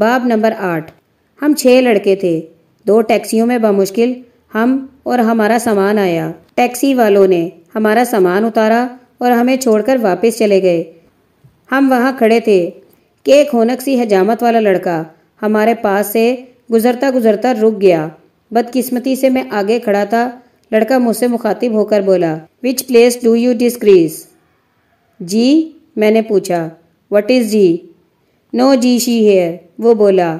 बाब नंबर आठ। हम छह लड़के थे। दो टैक्सियों में बमुश्किल, हम और हमारा सामान आया। टैक्सी वालों ने हमारा सामान उतारा और हमें छोड़कर वापस चले गए। हम वहाँ खड़े थे। कि एक होनक सी हजामत वाला लड़का हमारे पास से गुजरता गुजरता रुक गया। बदकिस्मती से मैं आगे खड़ा था। लड़का मुझसे मुखातिब होकर बोला which place do you disgrace जी? मैंने पूछा वट इज़ जी नो जी शी हेयर वो बोला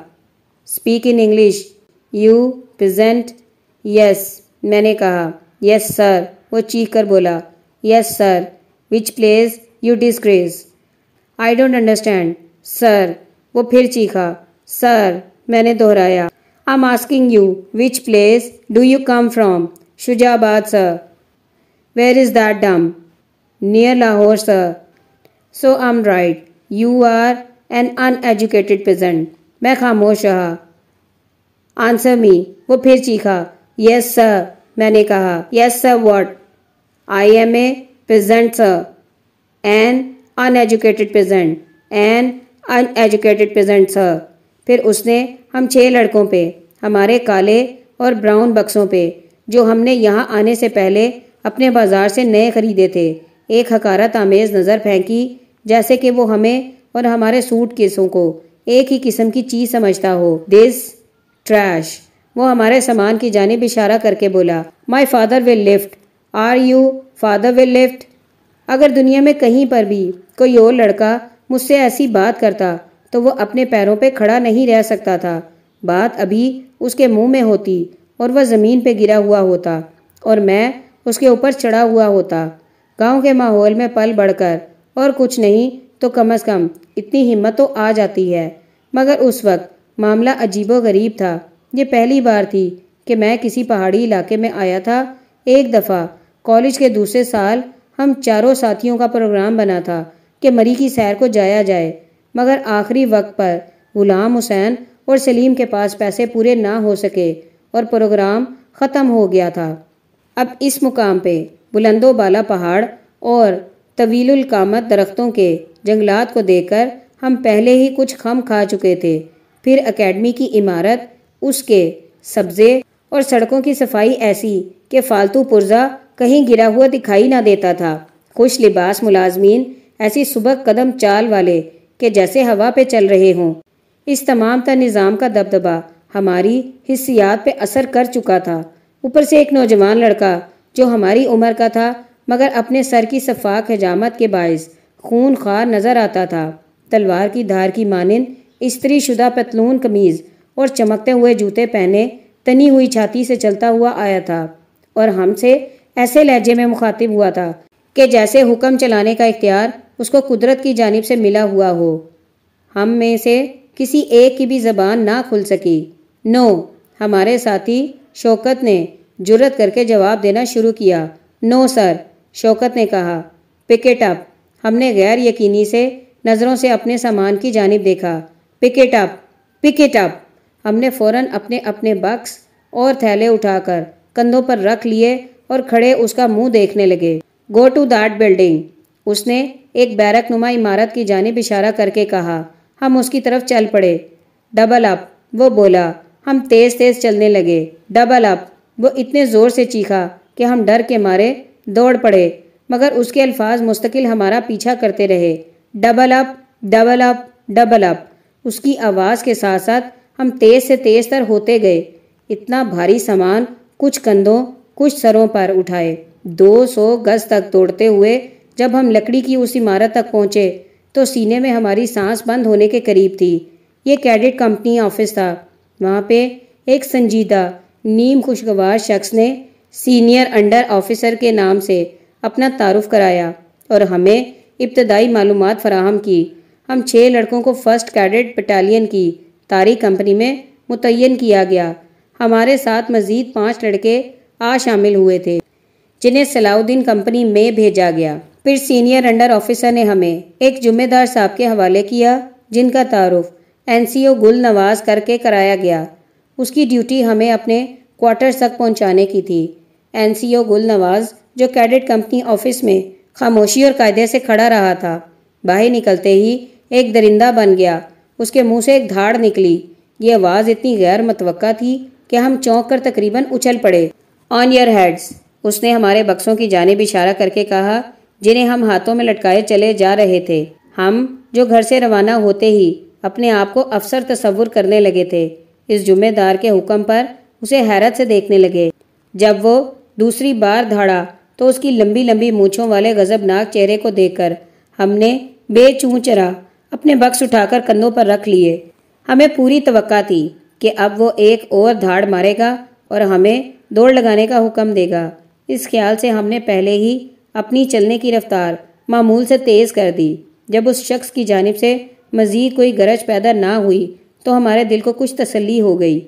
speak in English you present yes मैंने कहा यस सर वो चीख कर बोला yes sir which place you disgrace I don't understand sir वो फिर चीखा सर मैंने दोहराया I am asking you which place do you come from Shujabad sir where is that dump near Lahore sir so I am right you are an uneducated peasant मैं खामोश रहा। Answer me वो फिर चीखा yes sir मैंने कहा yes sir what I am a present sir an uneducated present an uneducated present sir फिर उसने, हम छह लड़कों पे, हमारे काले और ब्राउन बक्सों पे, जो हमने यहाँ आने से पहले अपने बाज़ार से नए खरीदे थे, एक हकारत आमेज नज़र फेंकी, जैसे कि वो हमें और हमारे सूट केसों को एक ही किस्म की चीज़ समझता हो। दिस ट्रैश वो हमारे सामान की जानब इशारा करके बोला my father will lift are you father will lift अगर दुनिया में कहीं पर भी कोई और लड़का मुझसे ऐसी बात करता तो वो अपने पैरों पे खड़ा नहीं रह सकता था। बात अभी उसके मुँह में होती और वह ज़मीन पे गिरा हुआ होता और मैं उसके ऊपर चढ़ा हुआ होता। गाँव के माहौल में पल बढ़कर और कुछ नहीं तो कम अज़ कम इतनी हिम्मत तो आ जाती है। मगर उस वक्त मामला अजीबो गरीब था। ये पहली बार थी कि मैं किसी पहाड़ी इलाके में आया था। एक दफ़ा कॉलेज के दूसरे साल हम चारों साथियों का प्रोग्राम बना था कि मरी की सैर को जाया जाए। मगर आखिरी वक्त पर गुलाम हुसैन और सलीम के पास पैसे पूरे ना हो सके और प्रोग्राम ख़त्म हो गया था। अब इस मुकाम पे बुलंदो बाला पहाड़ और तवीलुल कामत दरख्तों के जंगलात को देखकर हम पहले ही कुछ खम खा चुके थे। फिर एकेडमी की इमारत, उसके सब्जे और सड़कों की सफ़ाई ऐसी कि फालतू पुर्जा कहीं गिरा हुआ दिखाई ना देता था। खुश लिबास मुलाजमीन ऐसी सुबह कदम चाल वाले के जैसे हवा पे चल रहे हों। इस तमाम तर निज़ाम का दबदबा हमारी हिस्सियात पे असर कर चुका था। ऊपर से एक नौजवान लड़का जो हमारी उम्र का था, मगर अपने सर की सफाक, हजामत के बायस खून खार नज़र आता था। तलवार की धार की मानिंद स्त्री शुदा पतलून कमीज और चमकते हुए जूते पहने तनी हुई छाती से चलता हुआ आया था और हमसे ऐसे लहजे में मुखातिब हुआ था कि जैसे हुक्म चलाने का इख्तियार उसको कुदरत की जानब से मिला हुआ हो। हम में से किसी एक की भी जबान ना खुल सकी। नो, हमारे साथी शौकत ने जुरत करके जवाब देना शुरू किया। नो, सर, शौकत ने कहा पिकेट अप हमने गैर यकीनी से नज़रों से अपने सामान की जानब देखा। पिकेट अप पिकेट अप हमने फ़ौरन अपने अपने बक्स और थैले उठाकर कंधों पर रख लिए और खड़े उसका मुँह देखने लगे। गो टू दैट बिल्डिंग उसने एक बैरक नुमा इमारत की जानब इशारा करके कहा। हम उसकी तरफ़ चल पड़े। डबल अप वो बोला। हम तेज़ तेज़ चलने लगे। डबल अप वो इतने ज़ोर से चीखा कि हम डर के मारे दौड़ पड़े। मगर उसके अल्फाज मुस्तकिल हमारा पीछा करते रहे। Double up double up double up. उसकी आवाज़ के साथ साथ हम तेज़ से तेज़ तर होते गए। इतना भारी सामान कुछ कंधों, कुछ सरों पर उठाए। दो सौ गज तक दौड़ते हुए जब हम लकड़ी की उस इमारत तक पहुँचे तो सीने में हमारी सांस बंद होने के करीब थी। ये कैडेट कंपनी ऑफ़िस था। वहाँ पे एक संजीदा, नीम खुशगवार शख्स ने सीनियर अंडर ऑफिसर के नाम से अपना तारुफ कराया और हमें इब्तदाई मालूम फराहम की। हम छः लड़कों को फ़र्स्ट कैडेट बटालियन की तारी कंपनी में मुतन किया गया। हमारे साथ मज़ीद पाँच लड़के आ शामिल हुए थे, जिन्हें सलाउद्दीन कंपनी में भेजा गया। फिर सीनियर अंडर ऑफिसर ने हमें एक जुम्मेदार साहब के हवाले किया, जिनका तारुफ एनसीओ गुल नवाज़ करके कराया गया। उसकी ड्यूटी हमें अपने क्वार्टर्स तक पहुँचाने की थी। एनसीओ गुल नवाज़ जो कैडेट कंपनी ऑफ़िस में खामोशी और कायदे से खड़ा रहा था, बाहर निकलते ही एक दरिंदा बन गया। उसके मुँह से एक धाड़ निकली। ये आवाज़ इतनी गैर मतवक़ा थी कि हम चौंक कर तकरीबन उछल पड़े। ऑन योर हेड्स उसने हमारे बक्सों की जानब इशारा करके कहा, जिन्हें हम हाथों में लटकाए चले जा रहे थे। हम, जो घर से रवाना होते ही अपने आप को अफसर तस्वुर करने लगे थे, इस जुम्मेदार के हुक्म पर उसे हैरत से देखने लगे। जब वो दूसरी बार धाड़ा तो उसकी लंबी लंबी मूछों वाले गजबनाक चेहरे को देखकर हमने बेचूचरा अपने बक्स उठाकर कंधों पर रख लिए। हमें पूरी तवक्का थी कि अब वो एक और धाड़ मारेगा और हमें दौड़ लगाने का हुक्म देगा। इस ख्याल से हमने पहले ही अपनी चलने की रफ्तार मामूल से तेज़ कर दी। जब उस शख्स की जानब से मज़ीद कोई गरज पैदा ना हुई तो हमारे दिल को कुछ तसल्ली हो गई।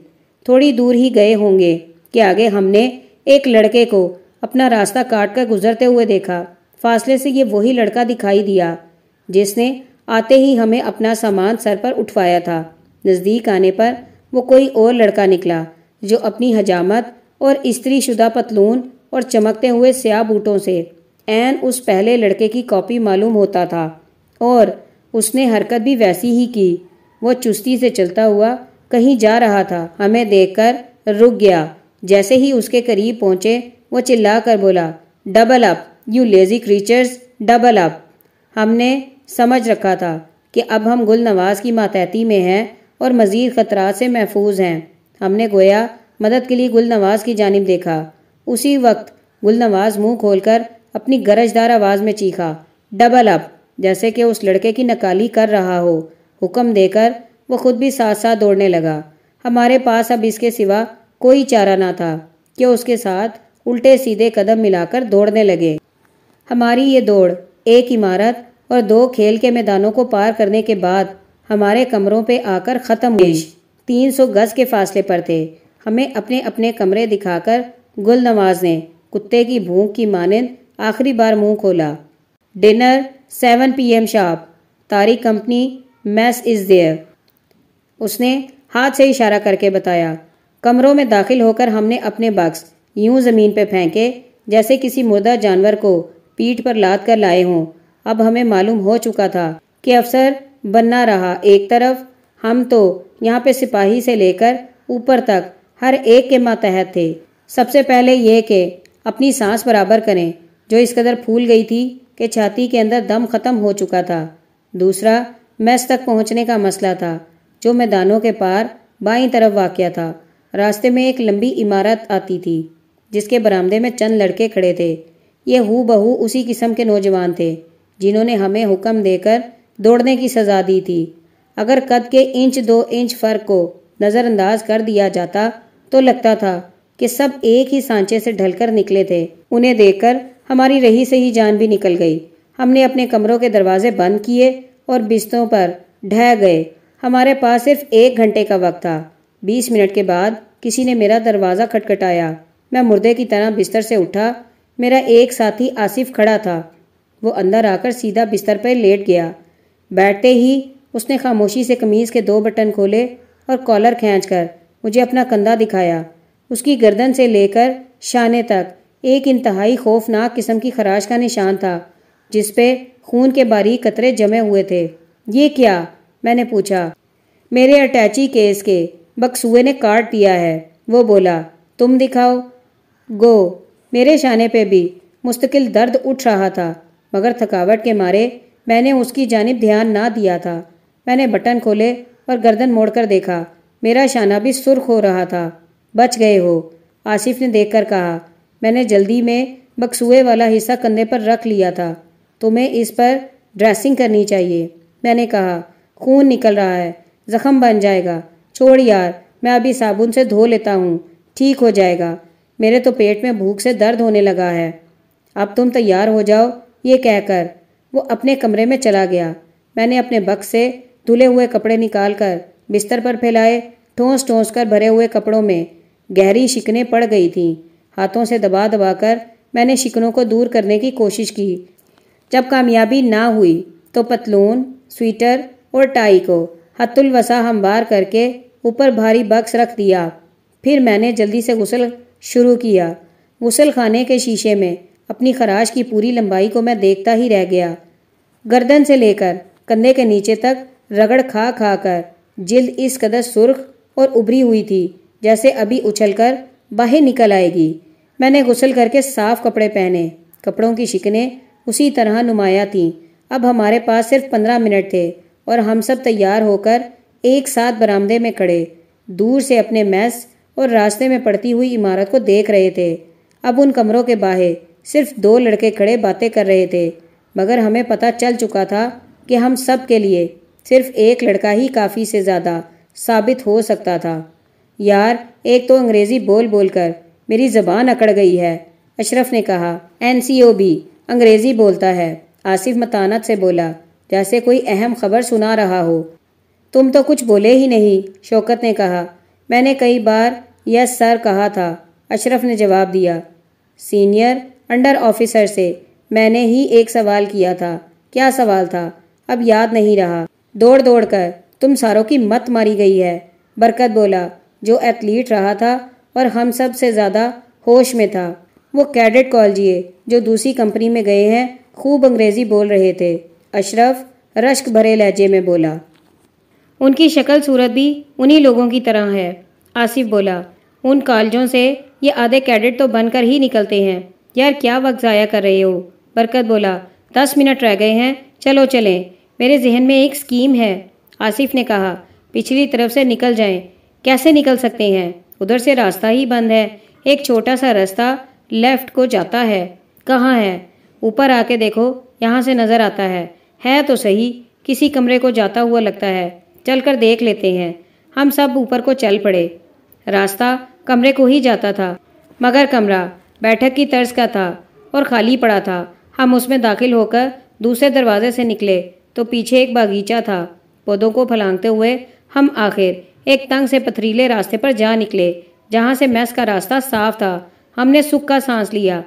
थोड़ी दूर ही गए होंगे कि आगे हमने एक लड़के को अपना रास्ता काट कर गुजरते हुए देखा। फासले से ये वही लड़का दिखाई दिया, जिसने आते ही हमें अपना सामान सर पर उठवाया था। नज़दीक आने पर वो कोई और लड़का निकला, जो अपनी हजामत और स्त्री शुदा पतलून और चमकते हुए स्याह बूटों से एन उस पहले लड़के की कॉपी मालूम होता था। और उसने हरकत भी वैसी ही की, वो चुस्ती से चलता हुआ कहीं जा रहा था। हमें देखकर रुक गया। जैसे ही उसके करीब पहुँचे, वो चिल्लाकर बोला double up you lazy creatures double up हमने समझ रखा था कि अब हम गुल नवाज़ की मातहती में हैं और मज़ीद ख़तरात से महफूज हैं। हमने गोया मदद के लिए गुल नवाज़ की जानब देखा। उसी वक्त गुल नवाज़ मुँह खोलकर अपनी गरजदार आवाज़ में चीखा डबल अप जैसे कि उस लड़के की नकाली कर रहा हो। हुक्म देकर वो खुद भी साथ साथ दौड़ने लगा। हमारे पास अब इसके सिवा कोई चारा ना था। कि उसके साथ उल्टे सीधे कदम मिलाकर दौड़ने लगे। हमारी ये दौड़, एक इमारत और दो खेल के मैदानों को पार करने के बाद हमारे कमरों पे आकर ख़त्म हुई। तीन सौ गज के फासले पर थे। हमें अपने अपने कमरे दिखाकर गुल नवाज़ ने कुत्ते की भूख की मानंद आखिरी बार मुँह खोला। Dinner seven P M sharp. तारी कंपनी मैस इज़ देयर। उसने हाथ से इशारा करके बताया कमरों में दाखिल होकर हमने अपने बक्स यूँ ज़मीन पर फेंके, जैसे किसी मुर्दा जानवर को पीठ पर लाद कर लाए हों। अब हमें मालूम हो चुका था कि अफसर बनना रहा एक तरफ़, हम तो यहाँ पे सिपाही से लेकर ऊपर तक हर एक के मातहत थे। सबसे पहले ये कि अपनी सांस बराबर करें, जो इस कदर फूल गई थी कि छाती के अंदर दम ख़त्म हो चुका था। दूसरा, मैस तक पहुँचने का मसला था, जो मैदानों के पार बाईं तरफ़ वाक़ था। रास्ते में एक लंबी इमारत आती थी, जिसके बरामदे में चंद लड़के खड़े थे। ये हु बहू उसी किस्म के नौजवान थे, जिन्होंने हमें हुक्म देकर दौड़ने की सज़ा दी थी। अगर कद के इंच दो इंच फ़र्क को नज़रअंदाज कर दिया जाता तो लगता था कि सब एक ही सांचे से ढलकर निकले थे। उन्हें देखकर हमारी रही से ही जान भी निकल गई। हमने अपने कमरों के दरवाजे बंद किए और बिस्तरों पर ढह गए। हमारे पास सिर्फ़ एक घंटे का वक्त था। बीस मिनट के बाद किसी ने मेरा दरवाज़ा खटखटाया। मैं मुर्दे की तरह बिस्तर से उठा। मेरा एक साथी आसिफ खड़ा था। वो अंदर आकर सीधा बिस्तर पर लेट गया। बैठते ही उसने खामोशी से कमीज़ के दो बटन खोले और कॉलर खींचकर मुझे अपना कंधा दिखाया। उसकी गर्दन से लेकर शाने तक एक इंतहाई खौफनाक किस्म की खराश का निशान था, जिस पे खून के बारीक कतरे जमे हुए थे। ये क्या? मैंने पूछा। मेरे अटैची केस के बकसुए ने काट दिया है। वो बोला, तुम दिखाओ। गो, मेरे शाने पे भी मुस्तकिल दर्द उठ रहा था, मगर थकावट के मारे मैंने उसकी जानब ध्यान ना दिया था। मैंने बटन खोले और गर्दन मोड़कर देखा, मेरा शाना भी सुर्ख हो रहा था। बच गए हो, आसिफ ने देखकर कहा। मैंने जल्दी में बक्सुए वाला हिस्सा कंधे पर रख लिया था। तुम्हें इस पर ड्रेसिंग करनी चाहिए। मैंने कहा, खून निकल रहा है, जख्म बन जाएगा। छोड़ यार, मैं अभी साबुन से धो लेता हूँ, ठीक हो जाएगा। मेरे तो पेट में भूख से दर्द होने लगा है। अब तुम तैयार हो जाओ, ये कहकर। वो अपने कमरे में चला गया। मैंने अपने बक्स से धुले हुए कपड़े निकाल कर बिस्तर पर फैलाए, ठोंस ठोंस कर भरे हुए कपड़ों में। गहरी शिकने पड़ गई थीं। हाथों से दबा दबा कर मैंने शिकनों को दूर करने की कोशिश की। जब कामयाबी ना हुई तो पतलून, स्वीटर और टाई को हतुलवसा हमवार करके ऊपर भारी बक्स रख दिया। फिर मैंने जल्दी से गुसल शुरू किया। गुसल खाने के शीशे में अपनी खराश की पूरी लंबाई को मैं देखता ही रह गया। गर्दन से लेकर कंधे के नीचे तक रगड़ खा खा कर जिल्द इस कदर सुर्ख और उभरी हुई थी, जैसे अभी उछलकर बाहर निकल आएगी। मैंने गुसल करके साफ़ कपड़े पहने। कपड़ों की शिकने उसी तरह नुमाया थीं। अब हमारे पास सिर्फ़ पंद्रह मिनट थे और हम सब तैयार होकर एक साथ बरामदे में खड़े। दूर से अपने मैस और रास्ते में पड़ती हुई इमारत को देख रहे थे। अब उन कमरों के बाहर सिर्फ़ दो लड़के खड़े बातें कर रहे थे। मगर हमें पता चल चुका था कि हम सब के लिए सिर्फ़ एक लड़का ही काफ़ी से ज़्यादा साबित हो सकता था। यार, एक तो अंग्रेज़ी बोल बोल कर मेरी ज़बान अकड़ गई है, अशरफ ने कहा। एन सी ओ भी अंग्रेज़ी बोलता है। आसिफ मतानत से बोला, जैसे कोई अहम खबर सुना रहा हो। तुम तो कुछ बोले ही नहीं, शौकत ने कहा। मैंने कई बार यस सर कहा था, अशरफ ने जवाब दिया। सीनियर अंडर ऑफिसर से मैंने ही एक सवाल किया था। क्या सवाल था? अब याद नहीं रहा। दौड़ दौड़ कर, तुम सारों की मत मारी गई है, बरकत बोला, जो एथलीट रहा था और हम सबसे ज़्यादा होश में था। वो कैडेट कॉलजिए, जो दूसरी कंपनी में गए हैं, खूब अंग्रेज़ी बोल रहे थे। अशरफ रश्क भरे लहजे में बोला उनकी शक्ल सूरत भी उन्हीं लोगों की तरह है। आसिफ बोला, उन कॉलेजों से ये आधे कैडेट तो बनकर ही निकलते हैं। यार, क्या वक्त ज़ाया कर रहे हो? बरकत बोला, दस मिनट रह गए हैं, चलो चलें। मेरे जहन में एक स्कीम है। आसिफ ने कहा, पिछली तरफ़ से निकल जाएँ। कैसे निकल सकते हैं? उधर से रास्ता ही बंद है। एक छोटा सा रास्ता लेफ़्ट को जाता है। कहाँ है? ऊपर आके देखो, यहाँ से नज़र आता है। है तो सही, किसी कमरे को जाता हुआ लगता है। चलकर देख लेते हैं। हम सब ऊपर को चल पड़े। रास्ता कमरे को ही जाता था। मगर कमरा बैठक की तर्ज का था और खाली पड़ा था। हम उसमें दाखिल होकर दूसरे दरवाजे से निकले तो पीछे एक बागीचा था। पौधों को फलांगते हुए हम आखिर एक तंग से पथरीले रास्ते पर जा निकले, जहाँ से मैस का रास्ता साफ़ था। हमने सुख का सांस लिया।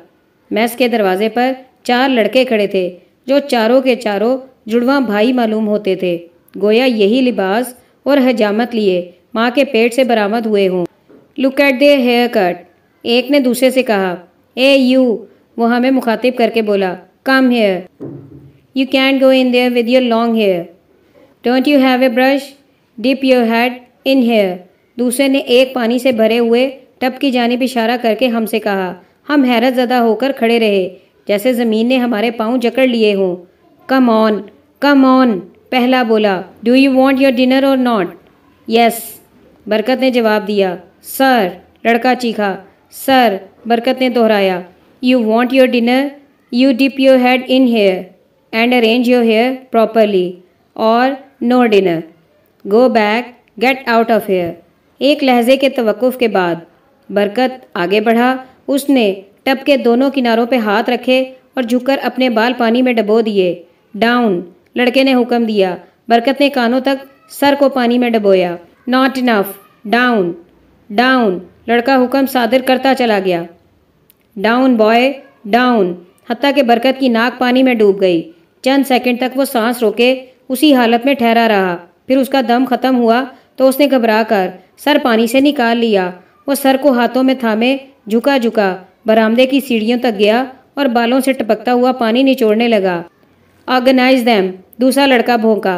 मैस के दरवाजे पर चार लड़के खड़े थे, जो चारों के चारों जुड़वा भाई मालूम होते थे। गोया यही लिबास और हजामत लिए, माँ के पेट से बरामद हुए हों। Look at they haircut एक ने दूसरे से कहा, ए, यू, वो हमें मुखातिब करके बोला come here you can go in there with your long hair don't you have a brush dip your head in here दूसरे ने एक पानी से भरे हुए टप की जानब इशारा करके हमसे कहा, हम हैरत ज़दा होकर खड़े रहे, जैसे ज़मीन ने हमारे पाँव जकड़ लिए हों। कम ऑन कम ऑन पहला बोला do you want your dinner or not yes Barkat ने जवाब दिया सर लड़का चीखा सर बरकत ने दोहराया you want your dinner you dip your head in here and arrange your hair properly और no dinner go back get out of here एक लहजे के तवक़ुफ़ के बाद बरकत आगे बढ़ा, उसने टब के दोनों किनारों पर हाथ रखे और झुककर अपने बाल पानी में डबो दिए डाउन लड़के ने हुक्म दिया। बरकत ने कानों तक सर को पानी में डबोया। नॉट इनफ डाउन डाउन लड़का हुक्म सादिर करता चला गया। डाउन बॉय डाउन हत्या के बरकत की नाक पानी में डूब गई। चंद सेकंड तक वो सांस रोके, उसी हालत में ठहरा रहा। फिर उसका दम खत्म हुआ तो उसने घबरा कर सर पानी से निकाल लिया। वो सर को हाथों में थामे झुका झुका बरामदे की सीढ़ियों तक गया और बालों से टपकता हुआ पानी निचोड़ने लगा। ऑर्गेनाइज दैम दूसरा लड़का भोंका।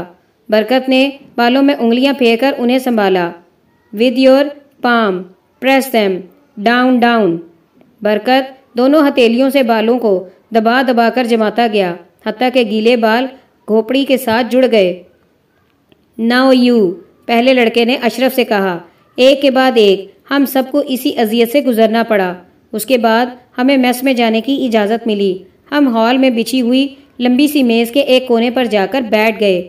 बरकत ने बालों में उंगलियाँ फेर कर उन्हें संभाला। With your palm press them down down बरकत दोनों हथेलियों से बालों को दबा दबा कर जमाता गया, हत्या के गीले बाल घोपड़ी के साथ जुड़ गए। नाउ यू पहले लड़के ने अशरफ से कहा, एक के बाद एक, हम सबको इसी अजियत से गुजरना पड़ा। उसके बाद हमें मेस में जाने की इजाज़त मिली। हम हॉल में बिछी हुई लंबी सी मेज़ के एक कोने पर जाकर बैठ गए।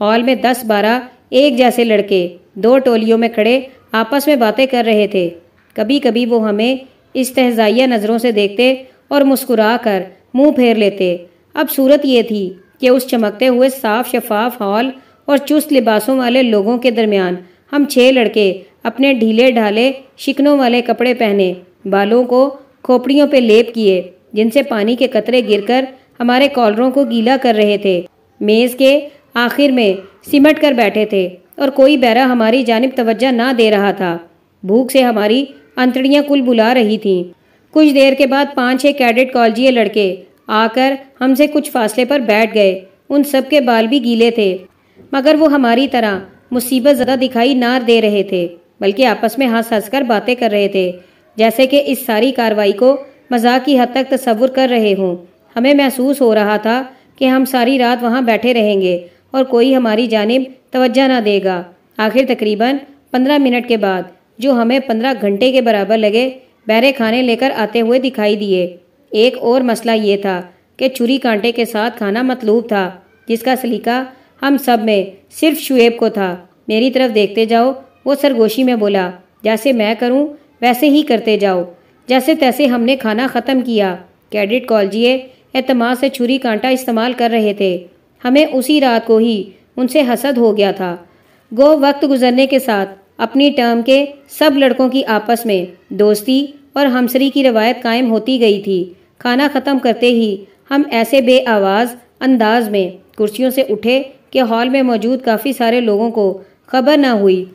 हॉल में दस बारह एक जैसे लड़के दो टोलियों में खड़े आपस में बातें कर रहे थे। कभी कभी वो हमें इस्तजाइया नज़रों से देखते और मुस्कुरा कर मुँह फेर लेते। अब सूरत ये थी कि उस चमकते हुए साफ़ शफाफ हॉल और चुस्त लिबासों वाले लोगों के दरमियान हम छः लड़के अपने ढीले ढाले शिकनों वाले कपड़े पहने, बालों को खोपड़ियों पे लेप किए, जिनसे पानी के कतरे गिरकर हमारे कॉलरों को गीला कर रहे थे। मेज़ के आखिर में सिमट कर बैठे थे और कोई बैरा हमारी जानब तवज्जा ना दे रहा था। भूख से हमारी अंतड़ियाँ कुल बुला रही थीं। कुछ देर के बाद पाँच छह कैडेट कॉलेजिए लड़के आकर हमसे कुछ फासले पर बैठ गए। उन सब के बाल भी गीले थे, मगर वो हमारी तरह मुसीबत ज़्यादा दिखाई ना दे रहे थे, बल्कि आपस में हंस हंस कर बातें कर रहे थे, जैसे कि इस सारी कार्रवाई को मज़ाक की हद तक तस्वुर कर रहे हों। हमें महसूस हो रहा था कि हम सारी रात वहाँ बैठे रहेंगे और कोई हमारी जानब तवज्जा ना देगा। आखिर तकरीबन पंद्रह मिनट के बाद, जो हमें पंद्रह घंटे के बराबर लगे, बहरे खाने लेकर आते हुए दिखाई दिए। एक और मसला ये था कि छुरी कांटे के साथ खाना मतलूब था, जिसका सलीका हम सब में सिर्फ़ शुएब को था। मेरी तरफ़ देखते जाओ, वो सरगोशी में बोला, जैसे मैं करूँ, वैसे ही करते जाओ। जैसे तैसे हमने खाना ख़त्म किया। कैडेट कॉलजिए एतमाद से छुरी कांटा इस्तेमाल कर रहे थे। हमें उसी रात को ही उनसे हसद हो गया था। गो वक्त गुजरने के साथ अपनी टर्म के सब लड़कों की आपस में दोस्ती और हमसरी की रवायत कायम होती गई थी। खाना ख़त्म करते ही हम ऐसे बे आवाज़ अंदाज में कुर्सियों से उठे कि हॉल में मौजूद काफ़ी सारे लोगों को खबर ना हुई।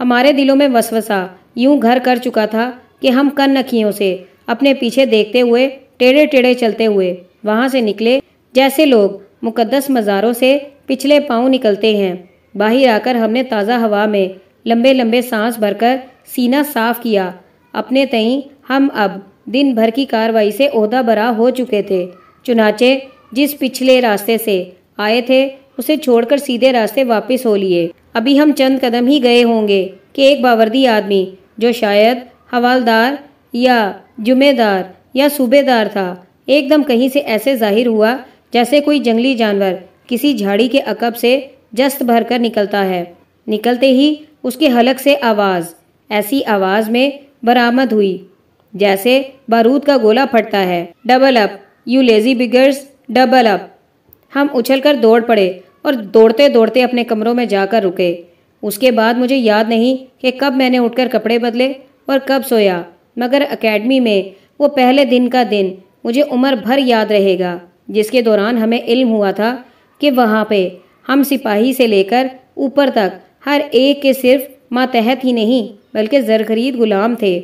हमारे दिलों में वसवसा यूँ घर कर चुका था कि हम कन नखियों से अपने पीछे देखते हुए टेढ़े टेढ़े चलते हुए वहाँ से निकले, जैसे लोग मुकद्दस मज़ारों से पिछले पाँव निकलते हैं। बाहर आकर हमने ताज़ा हवा में लंबे लंबे सांस भरकर सीना साफ़ किया। अपने तई हम अब दिन भर की कार्रवाई से ओहदा बरा हो चुके थे। चुनाचे जिस पिछले रास्ते से आए थे, उसे छोड़कर सीधे रास्ते वापस हो लिए। अभी हम चंद कदम ही गए होंगे कि एक बावर्दी आदमी, जो शायद हवालदार या जुमेदार या सूबेदार था एकदम कहीं से ऐसे ज़ाहिर हुआ जैसे कोई जंगली जानवर किसी झाड़ी के अकब से जस्त भरकर निकलता है। निकलते ही उसके हलक से आवाज़, ऐसी आवाज़ में बरामद हुई, जैसे बारूद का गोला फटता है। Double up, you lazy buggers, double up. हम उछलकर दौड़ पड़े और दौड़ते दौड़ते अपने कमरों में जाकर रुके। उसके बाद मुझे याद नहीं कि कब मैंने उठकर कपड़े बदले और कब सोया, मगर एकेडमी में वो पहले दिन का दिन मुझे उम्र भर याद रहेगा, जिसके दौरान हमें इल्म हुआ था कि वहाँ पे हम सिपाही से लेकर ऊपर तक हर एक के सिर्फ़ मातहत ही नहीं, बल्कि जर खरीद गुलाम थे।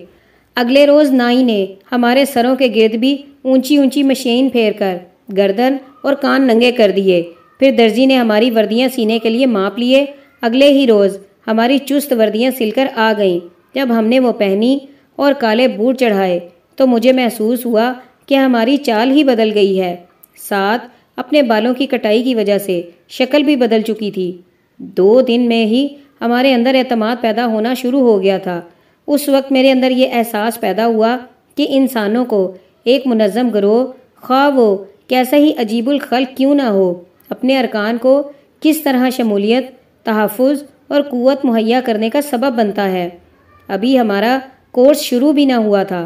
अगले रोज़ नाई ने हमारे सरों के गिर्द भी ऊँची ऊँची मशीन फेर कर गर्दन और कान नंगे कर दिए। फिर दर्जी ने हमारी वर्दियाँ सीने के लिए माप लिए। अगले ही रोज़ हमारी चुस्त वर्दियाँ सिलकर आ गईं। जब हमने वो पहनी और काले बूट चढ़ाए तो मुझे महसूस हुआ कि हमारी चाल ही बदल गई है? साथ अपने बालों की कटाई की वजह से शक्ल भी बदल चुकी थी। दो दिन में ही हमारे अंदर एतमाद पैदा होना शुरू हो गया था। उस वक्त मेरे अंदर ये एहसास पैदा हुआ कि इंसानों को एक मुनज़म ग्रोह ख्वा वो कैसा ही अजीबुल खल क्यों ना हो, अपने अरकान को किस तरह शमूलियत तहफ़ और क़वत मुहैया करने का सबब बनता है। अभी हमारा कोर्स शुरू भी ना हुआ था।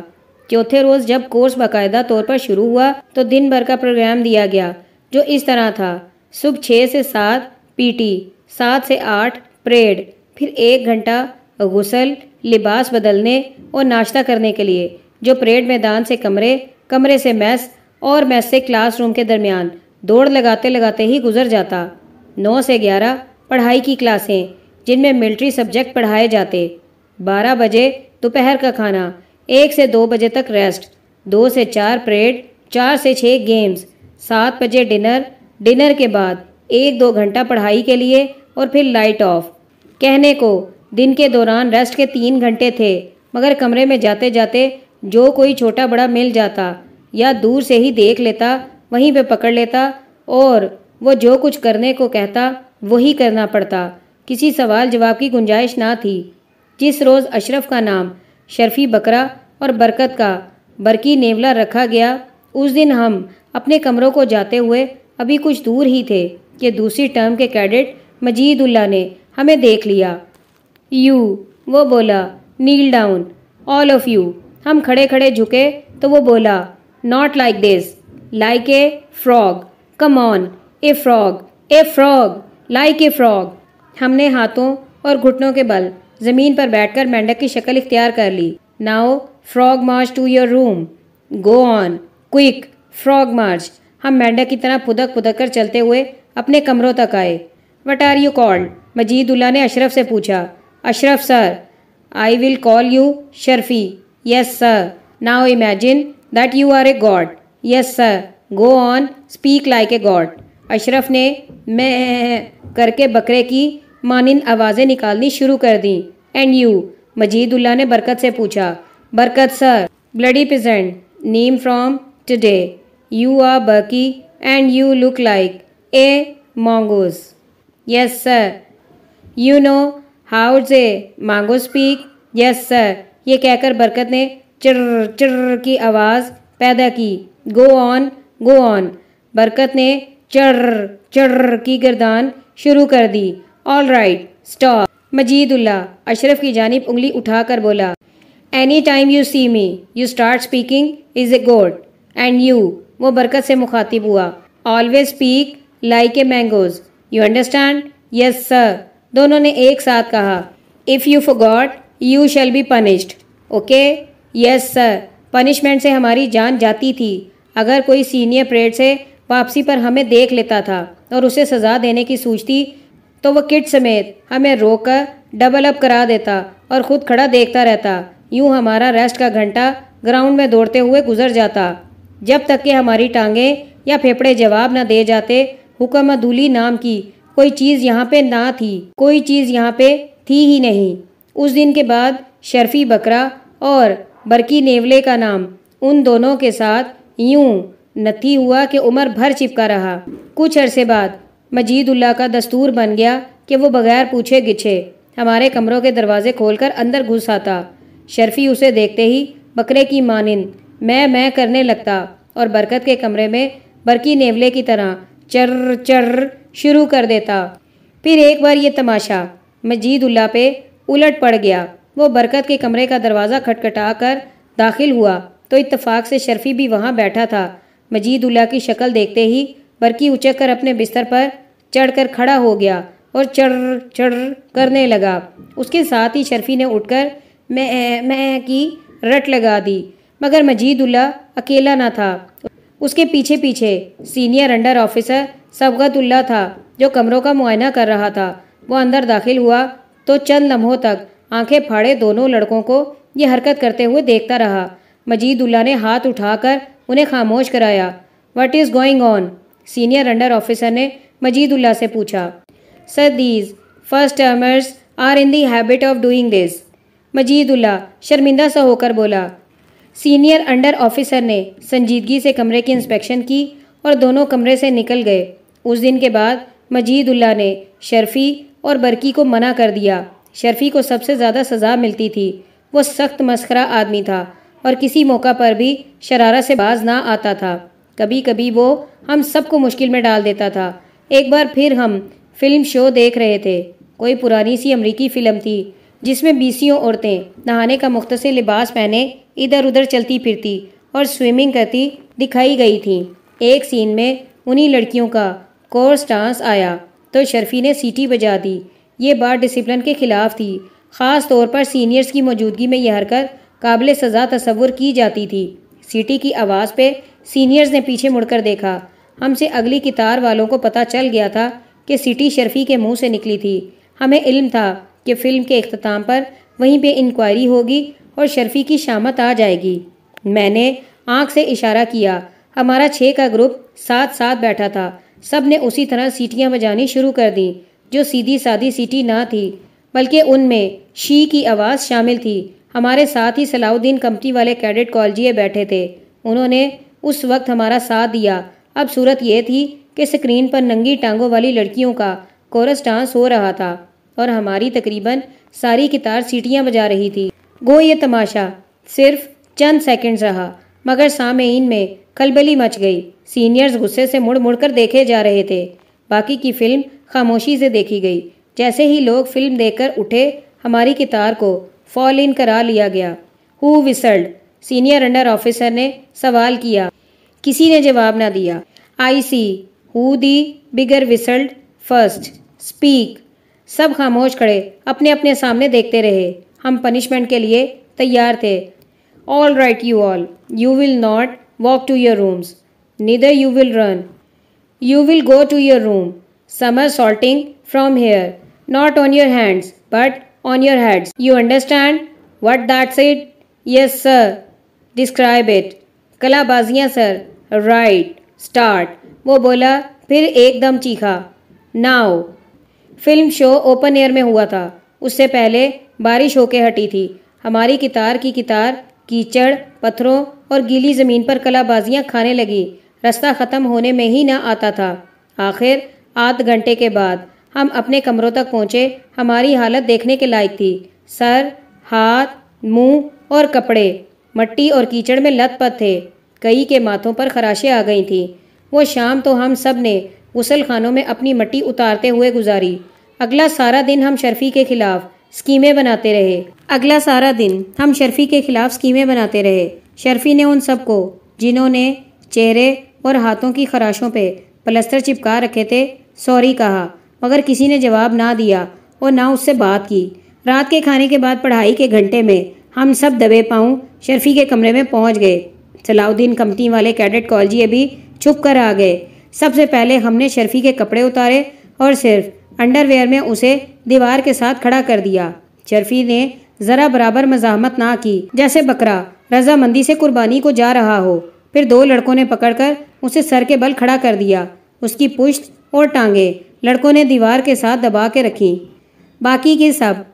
चौथे रोज़ जब कोर्स बाकायदा तौर पर शुरू हुआ तो दिन भर का प्रोग्राम दिया गया, जो इस तरह था। सुबह छः से सात, पीटी, सात से आठ, परेड, फिर एक घंटा, गुसल, लिबास बदलने और नाश्ता करने के लिए, जो परेड मैदान से कमरे कमरे से मैस और मैस से क्लासरूम के दरमियान दौड़ लगाते लगाते ही गुजर जाता। नौ से ग्यारह, पढ़ाई की क्लासें, जिनमें मिलिट्री सब्जेक्ट पढ़ाए जाते। बारह बजे, दोपहर का खाना एक से दो बजे तक रेस्ट दो से चार परेड चार से छः गेम्स सात बजे डिनर डिनर के बाद एक दो घंटा पढ़ाई के लिए और फिर लाइट ऑफ़ कहने को, दिन के दौरान रेस्ट के तीन घंटे थे, मगर कमरे में जाते जाते जो कोई छोटा बड़ा मिल जाता या दूर से ही देख लेता, वहीं पे पकड़ लेता और वो जो कुछ करने को कहता, वही करना पड़ता। किसी सवाल जवाब की गुंजाइश ना थी। जिस रोज़ अशरफ का नाम शर्फी बकरा और बरकत का बरकी नेवला रखा गया। उस दिन हम अपने कमरों को जाते हुए अभी कुछ दूर ही थे कि दूसरी टर्म के कैडेट मजीदुल्ला ने हमें देख लिया। यू, वो बोला kneel down all of you हम खड़े खड़े झुके तो वो बोला not like this like a frog come on a frog a frog like a frog हमने हाथों और घुटनों के बल ज़मीन पर बैठकर मेंढक की शक्ल इख्तियार कर ली। Now, frog march to your room. Go on. Quick, frog march. हम मेंढक की तरह पुदक पुदक कर चलते हुए अपने कमरों तक आए। What are you called Majidullah ने अशरफ से पूछा। Ashraf, sir. I will call you Sharfi. Yes sir now imagine that you are a god yes sir go on speak like a god Ashraf ने मैं करके बकरे की मानिन आवाज़ें निकालनी शुरू कर दी। एंड यू मजीदुल्ला ने बरकत से पूछा Barkat sir. Bloody peasant name from today you are Barki and you look like a mongoose. Yes sir you know how to mango speak Yes, sir ये कहकर बरकत ने चिर चिर की आवाज़ पैदा की। गो ऑन गो ऑन बरकत ने चर चर की गर्दान शुरू कर दी। All right stop Majidullah, Ashraf की जानब उंगली उठाकर बोला any time you see me you start speaking is a god and you वो बरकत से मुखातिब हुआ। Always speak like a mongoose you understand yes sir दोनों ने एक साथ कहा if you god you shall be punished okay yes sir punishment से हमारी जान जाती थी। अगर कोई सीनियर परेड से वापसी पर हमें देख लेता था और उसे सज़ा देने की सूझती तो वह किट समेत हमें रोक कर डबल अप करा देता और ख़ुद खड़ा देखता रहता। यूँ हमारा रेस्ट का घंटा ग्राउंड में दौड़ते हुए गुजर जाता। जब तक कि हमारी टांगें या फेफड़े जवाब न दे जाते, हुक्म दूली नाम की कोई चीज़ यहाँ पे ना थी, कोई चीज़ यहाँ पे थी ही नहीं। उस दिन के बाद शर्फी बकरा और बरकी नेवले का नाम उन दोनों के साथ यूँ नथी हुआ कि उम्र भर चिपका रहा। कुछ अरसे बाद मजीदुल्ला का दस्तूर बन गया कि वो बगैर पूछे गिछे हमारे कमरों के दरवाजे खोलकर अंदर घुस आता। शर्फी उसे देखते ही, बकरे की मानिंद मैं मैं करने लगता और बरकत के कमरे में बरकी नेवले की तरह चर चर शुरू कर देता। फिर एक बार ये तमाशा मजीदुल्ला पे उलट पड़ गया। वो बरकत के कमरे का दरवाज़ा खटखटा कर दाखिल हुआ तो इत्तफाक से शर्फी भी वहाँ बैठा था। मजीदुल्ला की शक्ल देखते ही बरकी उचक कर अपने बिस्तर पर चढ़कर खड़ा हो गया और चढ़ चढ़ करने लगा। उसके साथ ही शर्फी ने उठकर मैं मैं की रट लगा दी, मगर मजीदुल्ला अकेला ना था। उसके पीछे पीछे सीनियर अंडर ऑफिसर सबगतुल्ला था, जो कमरों का मुआयना कर रहा था। वो अंदर दाखिल हुआ तो चंद लम्हों तक आँखें फाड़े दोनों लड़कों को ये हरकत करते हुए देखता रहा। मजीदुल्ला ने हाथ उठाकर उन्हें खामोश कराया। What is going on senior under officer ने मजीदुल्ला से पूछा, sir these first termers are in the habit of doing this Majidullah शर्मिंदा सा होकर बोला सीनियर अंडर ऑफिसर ने संजीदगी से कमरे की इंस्पेक्शन की और दोनों कमरे से निकल गए। उस दिन के बाद मजीदुल्ला ने शर्फी और बरकी को मना कर दिया। शर्फी को सबसे ज़्यादा सज़ा मिलती थी। वो सख्त मस्करा आदमी था और किसी मौका पर भी शरारा से बाज ना आता था। कभी कभी वो हम सबको मुश्किल में डाल देता था। एक बार फिर हम फ़िल्म शो देख रहे थे। कोई पुरानी सी अमरीकी फ़िल्म थी, जिसमें बीसियों औरतें नहाने का मुख्तर लिबास पहने इधर उधर चलती फिरती और स्विमिंग करती दिखाई गई थी। एक सीन में उन्हीं लड़कियों का कोर्स डांस आया तो शर्फी ने सीटी बजा दी। ये बात डिसिप्लिन के खिलाफ थी। ख़ास तौर पर सीनियर्स की मौजूदगी में यह हरकत काबिल सज़ा तस्वुर की जाती थी। सीटी की आवाज़ पे सीनियर्स ने पीछे मुड़कर देखा हमसे अगली कितार वालों को पता चल गया था कि सिटी शर्फी के मुँह से निकली थी। हमें इल्म था कि फ़िल्म के अख्ताम पर वहीं पे इंक्वायरी होगी और शर्फी की शामत आ जाएगी। मैंने आँख से इशारा किया। हमारा छः का ग्रुप साथ साथ बैठा था। सबने उसी तरह सीटियाँ बजानी शुरू कर दी, जो सीधी सादी सीटी ना थी, बल्कि उनमें शी की आवाज़ शामिल थी। हमारे साथ ही सलाउद्दीन कंपनी वाले कैडेट कॉलेजिए बैठे थे। उन्होंने उस वक्त हमारा साथ दिया। अब सूरत यह थी कि स्क्रीन पर नंगी टांगों वाली लड़कियों का कोरस डांस हो रहा था और हमारी तकरीबन सारी कितार सीटियाँ बजा रही थी। गो ये तमाशा। सिर्फ़ चंद सेकंड्स रहा, मगर सामेइन में खलबली मच गई। सीनियर्स गुस्से से मुड़ मुड़ कर देखे जा रहे थे। बाकी की फ़िल्म खामोशी से देखी गई। जैसे ही लोग फ़िल्म देखकर उठे, हमारी कितार को फॉल इन करा लिया गया। Who whistled senior under officer ने सवाल किया। किसी ने जवाब ना दिया। I see, who the bugger whistled, first, speak. सब खामोश खड़े, अपने अपने सामने देखते रहे। हम पनिशमेंट के लिए तैयार थे। All right you all you will not walk to your rooms neither you will run you will go to your room somersaulting from here not on your hands but on your heads you understand what that's it yes sir describe it कलाबाजियाँ sir right start वो बोला, फिर एकदम चीखा। नाव film show open air में हुआ था। उससे पहले बारिश होके हटी थी। हमारी कितार की कितार, कीचड़, पत्थरों और गीली ज़मीन पर कलाबाजियाँ खाने लगी। रास्ता ख़त्म होने में ही ना आता था। आखिर, आध घंटे के बाद हम अपने कमरों तक पहुँचे। हमारी हालत देखने के लायक थी। सर, हाथ, मुँह और कपड़े, मट्टी और कीचड़ में लथपथ थे। कई के माथों पर खराशें आ गई थी। वो शाम तो हम सबने गुसल खानों में अपनी मट्टी उतारते हुए गुजारी। अगला सारा दिन हम शर्फी के खिलाफ स्कीमें बनाते रहे। अगला सारा दिन हम शर्फी के खिलाफ स्कीमें बनाते रहे। शर्फी ने उन सबको, जिन्होंने चेहरे और हाथों की खराशों पे प्लस्तर चिपका रखे थे, सॉरी कहा, मगर किसी ने जवाब ना दिया और ना उससे बात की। रात के खाने के बाद पढ़ाई के घंटे में हम सब दबे पाऊँ शर्फी के कमरे में पहुँच गए। सलाउद्दीन कंपनी वाले कैडेट कॉलेजी भी छुप कर आ गए। सबसे पहले हमने शर्फी के कपड़े उतारे और सिर्फ़ अंडरवेयर में उसे दीवार के साथ खड़ा कर दिया। शर्फी ने जरा बराबर मजामत ना की, जैसे बकरा, रजामंदी से कुर्बानी को जा रहा हो। फिर दो लड़कों ने पकड़कर उसे सर के बल खड़ा कर दिया। उसकी पुश्त और टांगे लड़कों ने दीवार के साथ दबा के रखी। बाकी के सब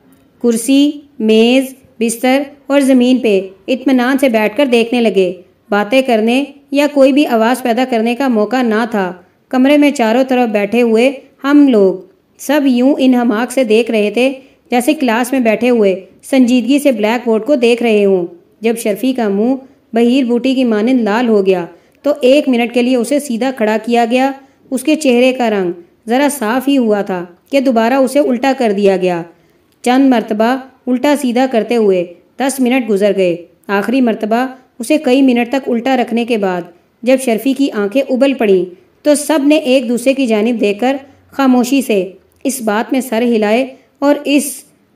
कुर्सी, मेज, बिस्तर और ज़मीन पे इत्मीनान से बैठकर देखने लगे। बातें करने या कोई भी आवाज़ पैदा करने का मौका ना था। कमरे में चारों तरफ़ बैठे हुए हम लोग सब यूँ इन हमाक से देख रहे थे जैसे क्लास में बैठे हुए संजीदगी से ब्लैक बोर्ड को देख रहे हों। जब शर्फी का मुँह बहीर बूटी की मानंद लाल हो गया तो एक मिनट के लिए उसे सीधा खड़ा किया गया। उसके चेहरे का रंग ज़रा साफ़ ही हुआ था कि दोबारा उसे उल्टा कर दिया गया। चंद मरतबा उल्टा सीधा करते हुए दस मिनट गुजर गए। आखिरी मरतबा उसे कई मिनट तक उल्टा रखने के बाद जब शर्फी की आँखें उबल पड़ीं तो सबने एक दूसरे की जानब देखकर खामोशी से इस बात में सर हिलाए और इस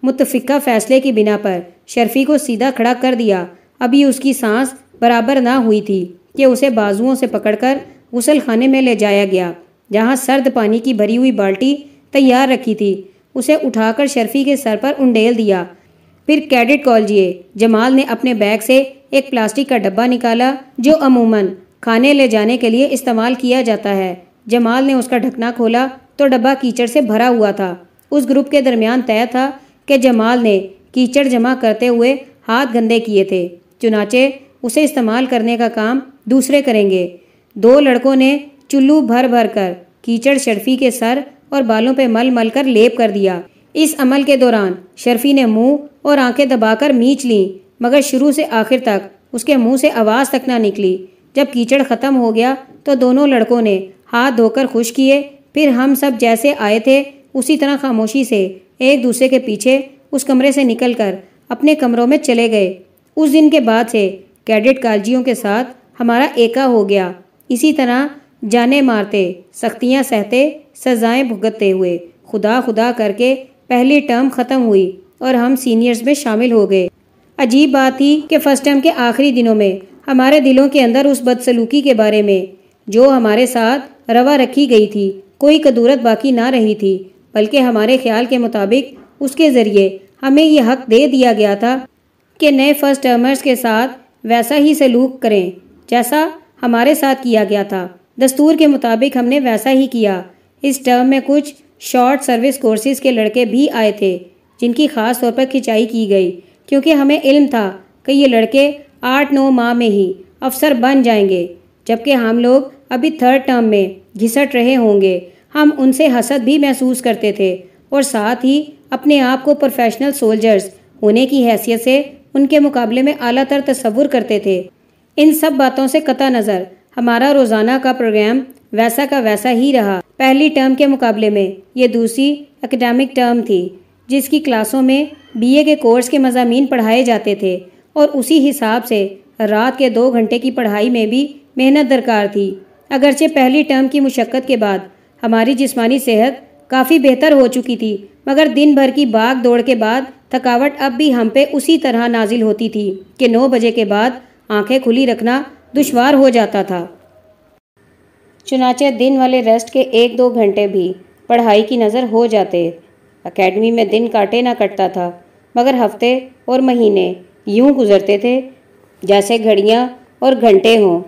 मुतफ़िका फ़ैसले की बिना पर शर्फी को सीधा खड़ा कर दिया। अभी उसकी सांस बराबर ना हुई थी कि उसे बाजुओं से पकड़कर गुसल खाने में ले जाया गया, जहाँ सर्द पानी की भरी हुई बाल्टी तैयार रखी थी। उसे उठाकर शर्फी के सर पर उंडेल दिया। फिर कैडेट कॉलजिए जमाल ने अपने बैग से एक प्लास्टिक का डब्बा निकाला, जो अमूमन खाने ले जाने के लिए इस्तेमाल किया जाता है। जमाल ने उसका ढकना खोला तो डब्बा कीचड़ से भरा हुआ था। उस ग्रुप के दरमियान तय था कि जमाल ने कीचड़ जमा करते हुए हाथ गंदे किए थे। चुनाचे उसे इस्तेमाल करने का काम दूसरे करेंगे। दो लड़कों ने चुल्लू भर भर कर कीचड़ शर्फी के सर और बालों पे मल मल कर लेप कर दिया। इस अमल के दौरान शर्फी ने मुँह और आँखें दबाकर मीच ली। मगर शुरू से आखिर तक उसके मुँह से आवाज़ तक ना निकली। जब कीचड़ ख़त्म हो गया तो दोनों लड़कों ने हाथ धोकर खुश किए। फिर हम सब जैसे आए थे, उसी तरह खामोशी से एक दूसरे के पीछे उस कमरे से निकलकर अपने कमरों में चले गए। उस दिन के बाद से कैडेट कालजियों के साथ हमारा एका हो गया। इसी तरह जाने मारते, सख्तियाँ सहते, सजाएँ भुगतते हुए खुदा खुदा करके पहली टर्म ख़त्म हुई और हम सीनियर्स में शामिल हो गए। अजीब बात थी कि फ़र्स्ट टर्म के आखिरी दिनों में हमारे दिलों के अंदर उस बदसलूकी के बारे में, जो हमारे साथ रवा रखी गई थी, कोई कदूरत बाकी ना रही थी, बल्कि हमारे ख्याल के मुताबिक उसके ज़रिए हमें यह हक दे दिया गया था कि नए फ़र्स्ट टर्मर्स के साथ वैसा ही सलूक करें, जैसा हमारे साथ किया गया था। दस्तूर के मुताबिक हमने वैसा ही किया। इस टर्म में कुछ शॉर्ट सर्विस कोर्सेज के लड़के भी आए थे, जिनकी ख़ास तौर पर खिंचाई की गई क्योंकि हमें इल्म था कि ये लड़के आठ नौ माह में ही अफसर बन जाएँगे, जबकि हम लोग अभी थर्ड टर्म में घिसट रहे होंगे। हम उनसे हसद भी महसूस करते थे और साथ ही अपने आप को प्रोफेशनल सोल्जर्स होने की हैसियत से उनके मुकाबले में अला तर तस्वुर करते थे। इन सब बातों से कता नज़र हमारा रोज़ाना का प्रोग्राम वैसा का वैसा ही रहा। पहली टर्म के मुकाबले में ये दूसरी एकेडमिक टर्म थी। जिसकी क्लासों में बीए के कोर्स के मजामी पढ़ाए जाते थे और उसी हिसाब से रात के दो घंटे की पढ़ाई में भी मेहनत दरकार थी। अगरचे पहली टर्म की मुशक्क़त के बाद हमारी जिस्मानी सेहत काफ़ी बेहतर हो चुकी थी, मगर दिन भर की बाग दौड़ के बाद थकावट अब भी हम पे उसी तरह नाजिल होती थी कि नौ बजे के बाद आँखें खुली रखना दुशवार हो जाता था। चुनाचे दिन वाले रेस्ट के एक दो घंटे भी पढ़ाई की नज़र हो जाते। अकेडमी में दिन काटे ना कटता था, मगर हफ़्ते और महीने यूँ गुजरते थे जैसे घड़ियाँ और घंटे हों।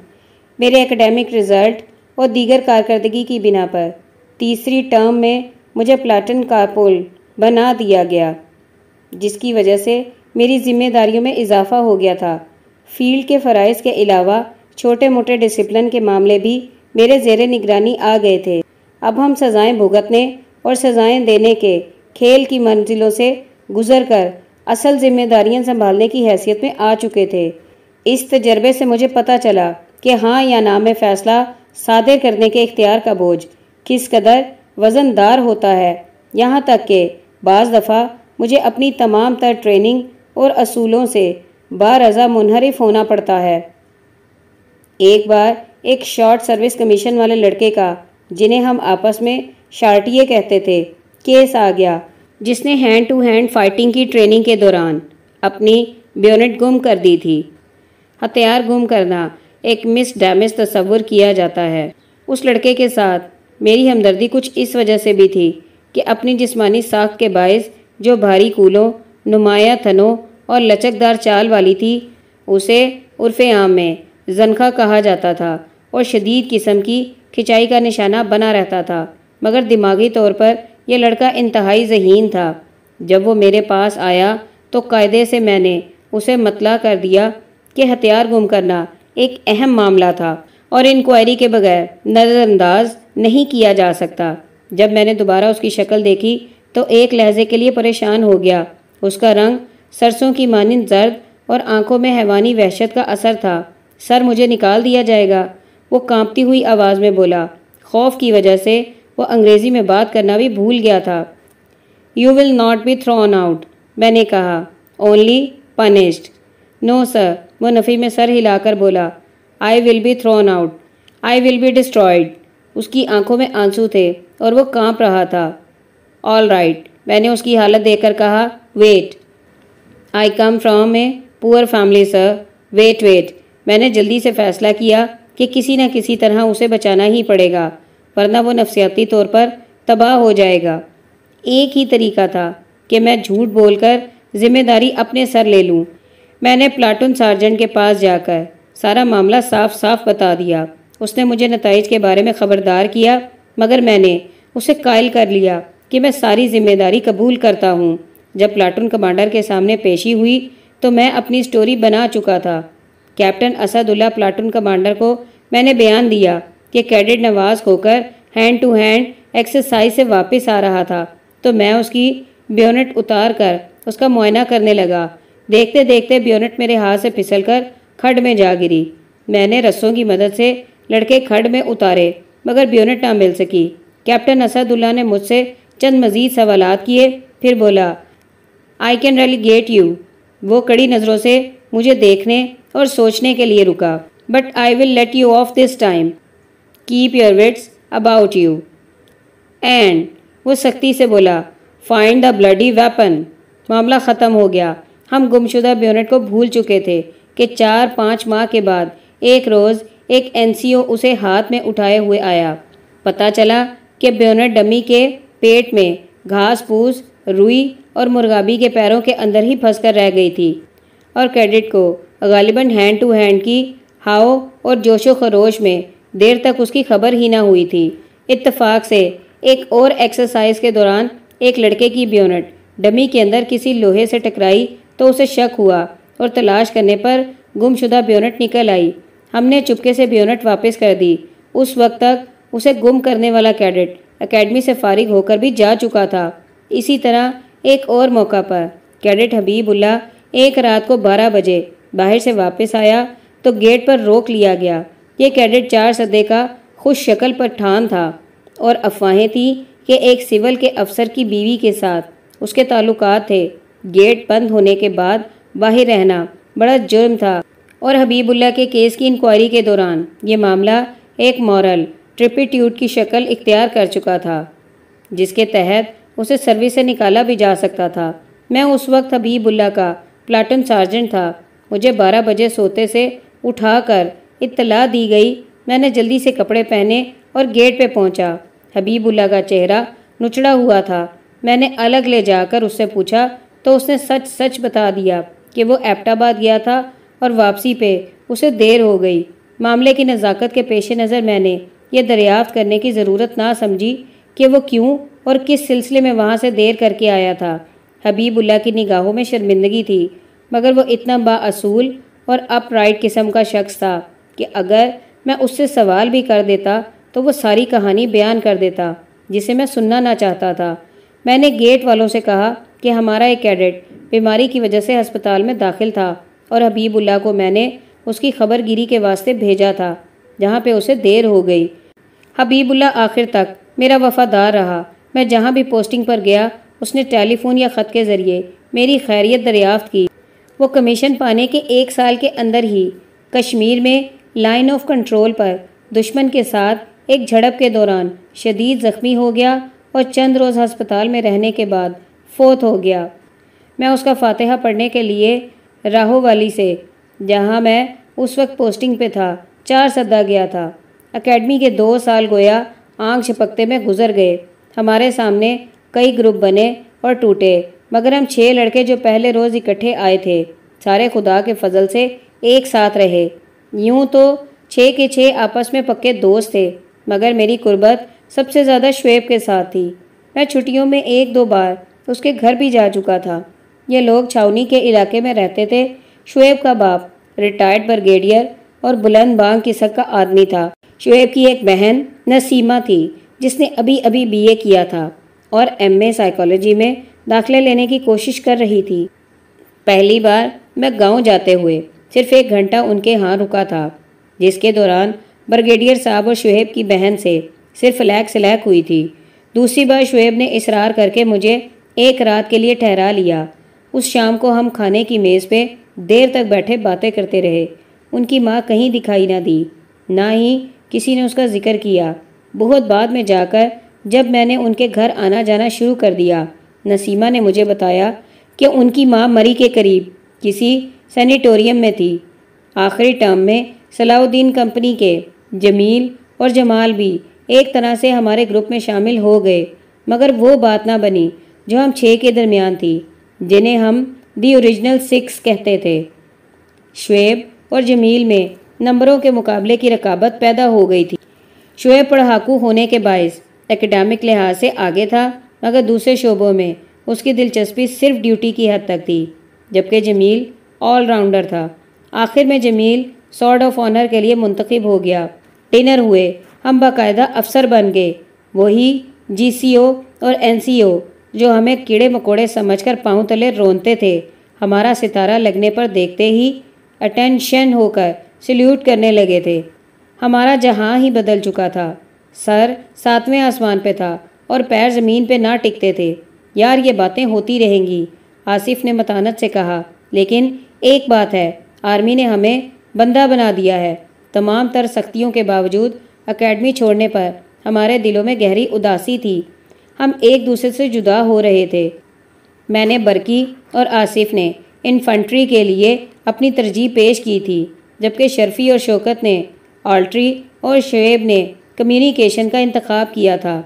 मेरे एकेडमिक रिज़ल्ट और दीगर कारकर्दगी की बिना पर तीसरी टर्म में मुझे प्लाटन कारपोल बना दिया गया, जिसकी वजह से मेरी जिम्मेदारियों में इजाफा हो गया था। फ़ील्ड के फ़राइज़ के अलावा छोटे मोटे डिसिप्लिन के मामले भी मेरे जेर निगरानी आ गए थे। अब हम सज़ाएँ भुगतने और सज़ाएँ देने के खेल की मंजिलों से गुजर कर असल जिम्मेदारियाँ संभालने की हैसियत में आ चुके थे। इस तजर्बे से मुझे पता चला कि हाँ या ना में फ़ैसला सादर करने के इख्तियार का बोझ किस कदर वज़नदार होता है। यहाँ तक कि बाज़ दफ़ा मुझे अपनी तमाम तर ट्रेनिंग और असूलों से बारजा मुनहरिफ होना पड़ता है। एक बार एक शॉर्ट सर्विस कमीशन वाले लड़के का, जिन्हें हम आपस में शार्टिए कहते थे केस आ गया, जिसने हैंड टू हैंड फाइटिंग की ट्रेनिंग के दौरान अपनी ब्योनेट गुम कर दी थी। हथियार गुम करना एक मिस डैमेज तस्वुर किया जाता है। उस लड़के के साथ मेरी हमदर्दी कुछ इस वजह से भी थी कि अपनी जिस्मानी साख के बायस जो भारी कूलों, नुमाया थनों और लचकदार चाल वाली थी, उसे उर्फ़ आम में जनखा कहा जाता था और शदीद किस्म की खिंचाई का निशाना बना रहता था, मगर दिमागी तौर पर यह लड़का इंतहाई जहीन था। जब वो मेरे पास आया तो कायदे से मैंने उसे मतला कर दिया कि हथियार गुम करना एक अहम मामला था और इंक्वायरी के बगैर नज़रअंदाज नहीं किया जा सकता। जब मैंने दोबारा उसकी शक्ल देखी तो एक लहजे के लिए परेशान हो गया। उसका रंग सरसों की मानिंद जर्द और आँखों में हैवानी वहशत का असर था। सर मुझे निकाल दिया जाएगा, वो कांपती हुई आवाज़ में बोला, खौफ की वजह से वो अंग्रेज़ी में बात करना भी भूल गया था। You will not be thrown out मैंने कहा। ओनली पनिश्ड नो सर वो नफ़ी में सर हिलाकर बोला। I will be thrown out I will be destroyed उसकी आँखों में आँसू थे और वो काँप रहा था। ऑल राइट right, मैंने उसकी हालत देखकर कहा। Wait I come from a poor family sir wait wait मैंने जल्दी से फैसला किया कि किसी न किसी तरह उसे बचाना ही पड़ेगा। वरना वो नफसियाती तौर पर तबाह हो जाएगा। एक ही तरीका था कि मैं झूठ बोलकर ज़िम्मेदारी अपने सर ले लूँ। मैंने प्लाटून सार्जेंट के पास जाकर सारा मामला साफ़ साफ़ बता दिया। उसने मुझे नतज के बारे में खबरदार किया, मगर मैंने उसे कायल कर लिया कि मैं सारी ज़िम्मेदारी कबूल करता हूँ। जब प्लाटून कमांडर के सामने पेशी हुई तो मैं अपनी स्टोरी बना चुका था। कैप्टन असदुल्ला प्लाटून कमांडर को मैंने बयान दिया कि कैडेट नवाज़ होकर हैंड टू हैंड एक्सरसाइज से वापस आ रहा था। तो मैं उसकी ब्योनेट उतार कर उसका मुआयना करने लगा। देखते देखते ब्योनेट मेरे हाथ से फिसल कर खड में जा गिरी। मैंने रस्सों की मदद से लड़के खड में उतारे, मगर ब्योनेट ना मिल सकी। कैप्टन असदुल्ला ने मुझसे चंद मजीद सवाल किए, फिर बोला I can really get you वो कड़ी नज़रों से मुझे देखने और सोचने के लिए रुका। But I will let you off this time keep your wits about you and वो सख्ती से बोला फाइंड द ब्लडी वेपन मामला ख़त्म हो गया। हम गुमशुदा ब्योनेट को भूल चुके थे कि चार पाँच माह के बाद एक रोज़ एक एनसीओ उसे हाथ में उठाए हुए आया। पता चला कि ब्योनेट डमी के पेट में घास फूस, रुई और मुर्गाबी के पैरों के अंदर ही फंस कर रह गई थी। और कैडेट को गालिबा हैंड टू हैंड की हाओ और जोशो खरोश में देर तक उसकी खबर ही ना हुई थी। इत्तफाक से एक और एक्सरसाइज के दौरान एक लड़के की ब्योनट डमी के अंदर किसी लोहे से टकराई तो उसे शक हुआ और तलाश करने पर गुमशुदा ब्योनट निकल आई। हमने चुपके से ब्योनट वापस कर दी। उस वक्त तक उसे गुम करने वाला कैडेट एकेडमी से फारिग होकर भी जा चुका था। इसी तरह एक और मौका पर कैडेट हबीबुल्ला एक रात को 12 बजे बाहर से वापस आया तो गेट पर रोक लिया गया। ये कैडेट चार सदे का खुश शक्ल पर ठान था और अफवाहें थी कि एक सिविल के अफसर की बीवी के साथ उसके ताल्लुकात थे। गेट बंद होने के बाद बाहर रहना बड़ा जुर्म था और हबीबुल्ला के केस की इंक्वायरी के दौरान ये मामला एक मॉरल ट्रिपिट्यूड की शक्ल इख्तियार कर चुका था, जिसके तहत उसे सर्विस से निकाला भी जा सकता था। मैं उस वक्त हबीबुल्ला का प्लाटन सार्जेंट था। मुझे बारह बजे सोते से उठाकर इत्तला दी गई। मैंने जल्दी से कपड़े पहने और गेट पे पहुँचा। हबीबुल्ला का चेहरा नुचड़ा हुआ था। मैंने अलग ले जाकर उससे पूछा तो उसने सच सच बता दिया कि वो एप्टाबाद गया था और वापसी पे उसे देर हो गई। मामले की नज़ाकत के पेश नज़र मैंने ये दरियाफ्त करने की ज़रूरत ना समझी कि वो क्यों और किस सिलसिले में वहाँ से देर करके आया था। हबीबुल्ला की निगाहों में शर्मिंदगी थी, मगर वो इतना बासूल और अपराइट किस्म का शख्स था। कि अगर मैं उससे सवाल भी कर देता तो वो सारी कहानी बयान कर देता, जिसे मैं सुनना ना चाहता था। मैंने गेट वालों से कहा कि हमारा एक कैडेट बीमारी की वजह से अस्पताल में दाखिल था और हबीबुल्ला को मैंने उसकी खबरगिरी के वास्ते भेजा था, जहाँ पे उसे देर हो गई। हबीबुल्ला आखिर तक मेरा वफादार रहा। मैं जहाँ भी पोस्टिंग पर गया, उसने टेलीफोन या ख़त के ज़रिए मेरी खैरियत दरियाफ्त की। वो कमीशन पाने के एक साल के अंदर ही कश्मीर में लाइन ऑफ़ कंट्रोल पर दुश्मन के साथ एक झड़प के दौरान शदीद ज़ख्मी हो गया और चंद रोज़ अस्पताल में रहने के बाद फोत हो गया। मैं उसका फातिहा पढ़ने के लिए राहो वाली से, जहाँ मैं उस वक्त पोस्टिंग पे था, चार सदा गया था। एकेडमी के दो साल गोया आँख झपकते में गुजर गए। हमारे सामने कई ग्रुप बने और टूटे, मगर हम छः लड़के जो पहले रोज़ इकट्ठे आए थे, सारे खुदा के फजल से एक साथ रहे। यूँ तो छः के छः आपस में पक्के दोस्त थे, मगर मेरी कुर्बत सबसे ज़्यादा शुएब के साथ थी। मैं छुट्टियों में एक दो बार उसके घर भी जा चुका था। ये लोग छावनी के इलाके में रहते थे। शुएब का बाप रिटायर्ड ब्रिगेडियर और बुलंद बांग किस्म का आदमी था। शुएब की एक बहन नसीमा थी, जिसने अभी अभी बीए किया था और एमए साइकोलॉजी में दाखिले लेने की कोशिश कर रही थी। पहली बार मैं गाँव जाते हुए सिर्फ़ एक घंटा उनके यहाँ रुका था, जिसके दौरान ब्रिगेडियर साहब और शुएब की बहन से सिर्फ़ लैक सलैक हुई थी। दूसरी बार शुएब ने इसरार करके मुझे एक रात के लिए ठहरा लिया। उस शाम को हम खाने की मेज़ पे देर तक बैठे बातें करते रहे। उनकी माँ कहीं दिखाई ना दी, ना ही किसी ने उसका ज़िक्र किया। बहुत बाद में जाकर जब मैंने उनके घर आना जाना शुरू कर दिया, नसीमा ने मुझे बताया कि उनकी माँ मरी के करीब, किसी सैनिटोरियम में थी। आखिरी टर्म में सलाउद्दीन कंपनी के जमील और जमाल भी एक तरह से हमारे ग्रुप में शामिल हो गए। मगर वो बात ना बनी जो हम छः के दरमियान थी, जिन्हें हम दी ओरिजिनल सिक्स कहते थे। शुएब और जमील में नंबरों के मुकाबले की रकाबत पैदा हो गई थी। शुएब पढ़ाकू होने के बायस एकेडमिक लिहाज से आगे था, मगर दूसरे शोबों में उसकी दिलचस्पी सिर्फ़ ड्यूटी की हद तक थी, जबकि जमील ऑलराउंडर था। आखिर में जमील सॉर्ड ऑफ़ ऑनर के लिए मुंतखब हो गया। डिनर हुए। हम बाकायदा अफसर बन गए। वही जीसीओ और एनसीओ, जो हमें कीड़े मकोड़े समझकर पाँव तले रोनते थे। हमारा सितारा लगने पर देखते ही अटेंशन होकर सल्यूट करने लगे थे। हमारा जहाँ ही बदल चुका था। सर सातवें आसमान पे था और पैर ज़मीन पे ना टिकते थे। यार ये बातें होती रहेंगी। आसिफ ने मतानत से कहा, लेकिन एक बात है, आर्मी ने हमें बंदा बना दिया है। तमाम तर सख्तियों के बावजूद अकेडमी छोड़ने पर हमारे दिलों में गहरी उदासी थी। हम एक दूसरे से जुदा हो रहे थे। मैंने बरकी और आसिफ ने इन्फंट्री के लिए अपनी तरजीह पेश की थी, जबकि शर्फी और शौकत ने ऑल्ट्री और शुएब ने कम्युनिकेशन का इंतखब किया था।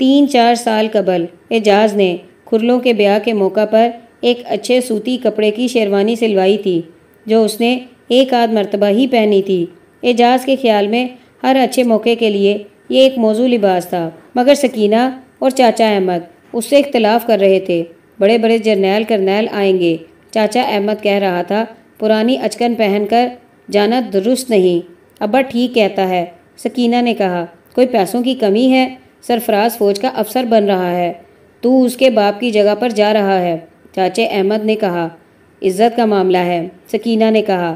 तीन चार साल कबल एजाज ने खुरलों के ब्याह के मौका पर एक अच्छे सूती कपड़े की शेरवानी सिलवाई थी, जो उसने एक आध मरतबा ही पहनी थी। एजाज के ख्याल में हर अच्छे मौके के लिए ये एक मौजू लिबास था, मगर सकीना और चाचा अहमद उससे इख्तलाफ कर रहे थे। बड़े बड़े जर्नैल करनैल आएँगे, चाचा अहमद कह रहा था, पुरानी अचकन पहनकर जाना दुरुस्त नहीं, अब्बा ठीक कहता है। सकीना ने कहा, कोई पैसों की कमी है? सरफराज फौज का अफसर बन रहा है। तू उसके बाप की जगह पर जा रहा है। चाचे अहमद ने कहा, इज़्ज़त का मामला है, सकीना ने कहा।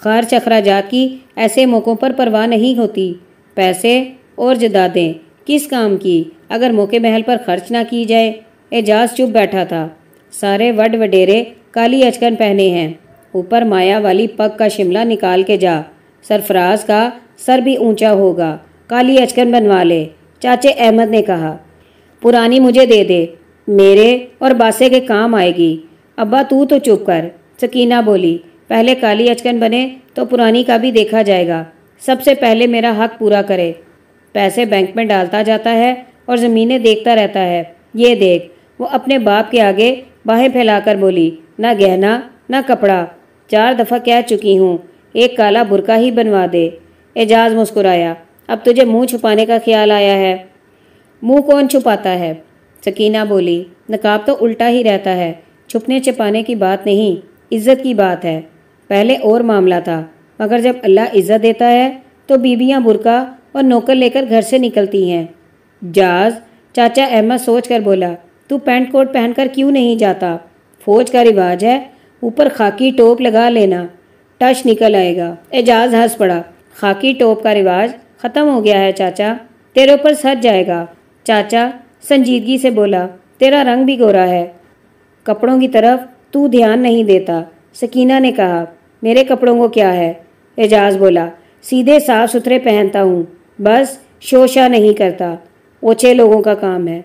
खर्च अखराजात की ऐसे मौक़ों पर परवाह नहीं होती। पैसे और जदादें, किस काम की? अगर मौके महल पर खर्च ना की जाए, एजाज चुप बैठा था। सारे वड वडेरे काली अचकन पहने हैं। ऊपर माया वाली पग का शिमला निकाल के जा। सरफराज का सर भी ऊँचा होगा। काली अचकन बनवा ले, चाचे अहमद ने कहा। पुरानी मुझे दे दे मेरे और बासे के काम आएगी। अब्बा, तू तो चुप कर। सकीना बोली, पहले काली अचकन बने तो पुरानी का भी देखा जाएगा। सबसे पहले मेरा हक पूरा करे। पैसे बैंक में डालता जाता है और ज़मीनें देखता रहता है। ये देख, वो अपने बाप के आगे बाहें फैलाकर बोली, ना गहना, ना कपड़ा। चार दफ़ा कह चुकी हूँ, एक काला बुरका ही बनवा दे। एजाज मुस्कुराया, अब तुझे मुँह छुपाने का ख्याल आया है। मुँह कौन छुपाता है? सकीना बोली, नकाब तो उल्टा ही रहता है। छुपने छिपाने की बात नहीं, इज़्ज़त की बात है। पहले और मामला था। मगर जब अल्लाह इज़्ज़त देता है तो बीबियाँ बुरका और नौकर लेकर घर से निकलती हैं। जाज, चाचा अहमद सोच कर बोला, तू पैंट कोट पहनकर क्यों नहीं जाता? फौज का रिवाज है। ऊपर खाकी टोप लगा लेना। टच निकल आएगा। एजाज हंस पड़ा। खाकी टोप का रिवाज ख़त्म हो गया है, चाचा। तेरे ऊपर सज जाएगा। चाचा संजीदगी से बोला, तेरा रंग भी गोरा है। कपड़ों की तरफ़ तू ध्यान नहीं देता। सकीना ने कहा, मेरे कपड़ों को क्या है? एजाज बोला, सीधे साफ़ सुथरे पहनता हूँ। बस शोशा नहीं करता। ओछे लोगों का काम है।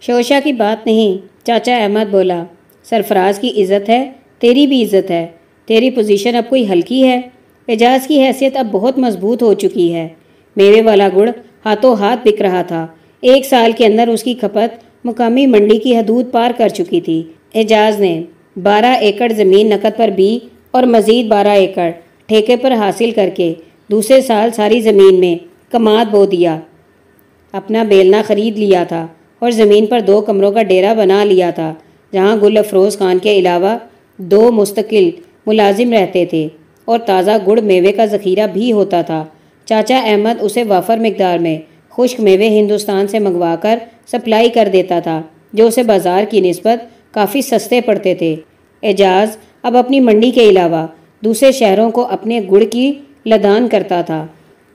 शोशा की बात नहीं, चाचा अहमद बोला, सरफराज की इज़्ज़त है, तेरी भी इज़्ज़त है। तेरी पोजीशन अब कोई हल्की है। एजाज की हैसियत अब बहुत मज़बूत हो चुकी है। मेवे वाला गुड़ हाथों हाथ बिक रहा था। एक साल के अंदर उसकी खपत मुकामी मंडी की हदूद पार कर चुकी थी। एजाज ने बारह एकड़ ज़मीन नकद पर बी और मज़ीद बारह एकड़ ठेके पर हासिल करके दूसरे साल सारी ज़मीन में कमाद बो दिया। अपना बेलना ख़रीद लिया था और ज़मीन पर दो कमरों का डेरा बना लिया था, जहाँ गुल अफरोज़ खान के अलावा दो मुस्तकिल मुलाजिम रहते थे और ताज़ा गुड़ मेवे का ज़ख़ीरा भी होता था। चाचा अहमद उसे वाफर मकदार में खुश्क मेवे हिंदुस्तान से मंगवा कर सप्लाई कर देता था, जो उसे बाज़ार की नस्बत काफ़ी सस्ते पड़ते थे। एजाज अब अपनी मंडी के अलावा दूसरे शहरों को अपने गुड़ की लदान करता था।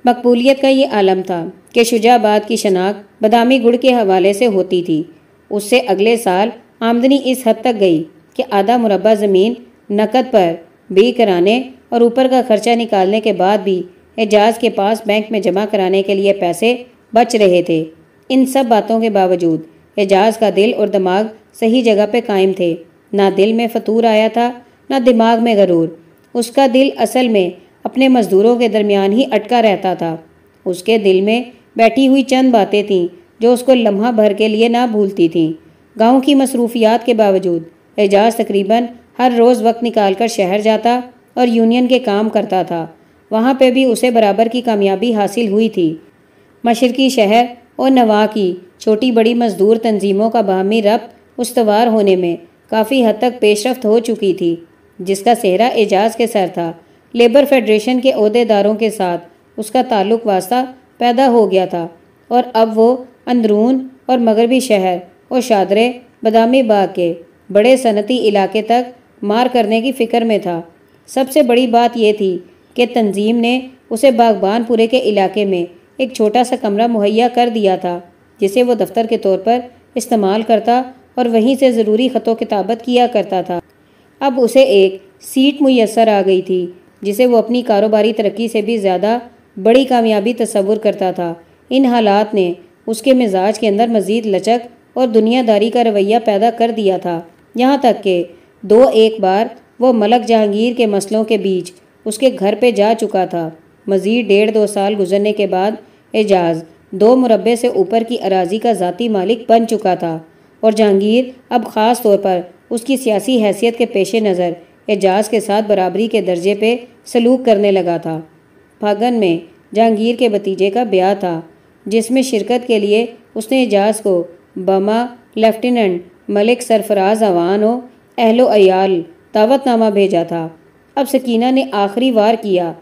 मकबूलियत का ये आलम था कि शुजाबाद की शनाख्त बदामी गुड़ के हवाले से होती थी। उससे अगले साल आमदनी इस हद तक गई कि आधा मुरबा ज़मीन नकद पर बी कराने और ऊपर का खर्चा निकालने के बाद भी एजाज के पास बैंक में जमा कराने के लिए पैसे बच रहे थे। इन सब बातों के बावजूद एजाज का दिल और दिमाग सही जगह पे कायम थे। ना दिल में फतूर आया था, ना दिमाग में गरूर। उसका दिल असल में अपने मज़दूरों के दरमियान ही अटका रहता था। उसके दिल में बैठी हुई चंद बातें थीं, जो उसको लम्हा भर के लिए ना भूलती थीं। गाँव की मसरूफियात के बावजूद एजाज तकरीबन हर रोज़ वक्त निकाल कर शहर जाता और यूनियन के काम करता था। वहाँ पे भी उसे बराबर की कामयाबी हासिल हुई थी। मशरकी शहर और नवा की छोटी बड़ी मजदूर तंजीमों का बाहमी रब्त उसवार होने में काफ़ी हद तक पेशरफ हो चुकी थी, जिसका सेहरा एजाज के सर था। लेबर फेडरेशन के अहदेदारों के साथ उसका ताल्लुक वास्ता पैदा हो गया था और अब वो अंदरून और मगरबी शहर और शादरे बदामी बाग के बड़े सनती इलाके तक मार करने की फ़िक्र में था। सबसे बड़ी बात यह थी कि तंजीम ने उसे बागबानपुरे के इलाके में एक छोटा सा कमरा मुहैया कर दिया था, जिसे वो दफ्तर के तौर पर इस्तेमाल करता और वहीं से ज़रूरी ख़तों किताबत किया करता था। अब उसे एक सीट मुयसर आ गई थी, जिसे वो अपनी कारोबारी तरक्की से भी ज़्यादा बड़ी कामयाबी तस्वुर करता था। इन हालात ने उसके मिजाज के अंदर मज़ीद लचक और दुनियादारी का रवैया पैदा कर दिया था। यहाँ तक कि दो एक बार वो मलक जहांगीर के मसलों के बीच उसके घर पे जा चुका था। मज़ीद डेढ़ दो साल गुजरने के बाद एजाज दो मुरबे से ऊपर की अराजी का ज़ाती मालिक बन चुका था। और जहांगीर अब ख़ास तौर पर उसकी सियासी हैसियत के पेश नज़र एजाज के साथ बराबरी के दर्जे पे सलूक करने लगा था। फागन में जहांगीर के भतीजे का ब्याह था, जिसमें शिरकत के लिए उसने एजाज को बमा लेफ्टिनेंट मलिक सरफराज अवान अहलो अयाल दावतनामा भेजा था। अब सकीना ने आखिरी वार किया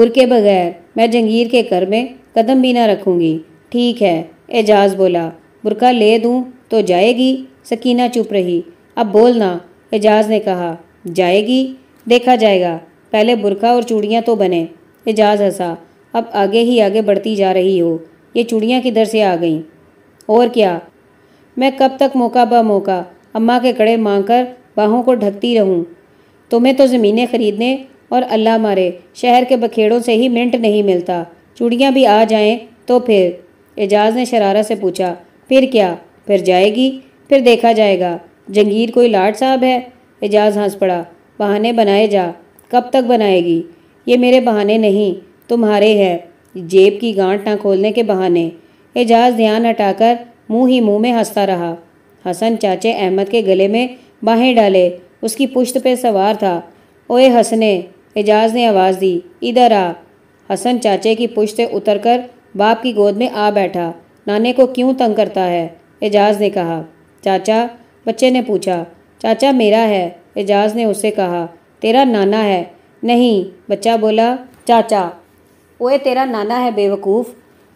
पुर के बगैर मैं जंगीर के घर में कदम भी ना रखूँगी। ठीक है, एजाज बोला, बुरका ले दूँ तो जाएगी? सकीना चुप रही। अब बोलना एजाज ने कहा, जाएगी? देखा जाएगा, पहले बुरखा और चूड़ियाँ तो बने। एजाज हंसा, अब आगे ही आगे बढ़ती जा रही हो, ये चूड़ियाँ किधर से आ गईं? और क्या? मैं कब तक मौका ब मौका, अम्मा के कड़े मांग कर बाहों को ढकती रहूँ? तुम्हें तो ज़मीनें खरीदने और अल्लाह मारे, शहर के बखेड़ों से ही मिंट नहीं मिलता। चूड़ियाँ भी आ जाएँ तो फिर? एजाज ने शरारा से पूछा, फिर क्या? फिर जाएगी? फिर देखा जाएगा। जंगीर कोई लाट साहब है? एजाज हंस पड़ा, बहाने बनाए जा। कब तक बनाएगी? ये मेरे बहाने नहीं, तुम्हारे हैं। जेब की गांठ ना खोलने के बहाने। एजाज ध्यान हटाकर मुँह ही मुँह में हंसता रहा। हसन चाचे अहमद के गले में बाहें डाले, उसकी पुश्त पे सवार था। ओए हसने एजाज ने आवाज़ दी, इधर आ। हसन चाचे की पुश्त से उतरकर बाप की गोद में आ बैठा। नाने को क्यों तंग करता है? एजाज ने कहा। चाचा, बच्चे ने पूछा। चाचा मेरा है, एजाज ने उससे कहा। तेरा नाना है? नहीं, बच्चा बोला। चाचा, ओए तेरा नाना है बेवकूफ़।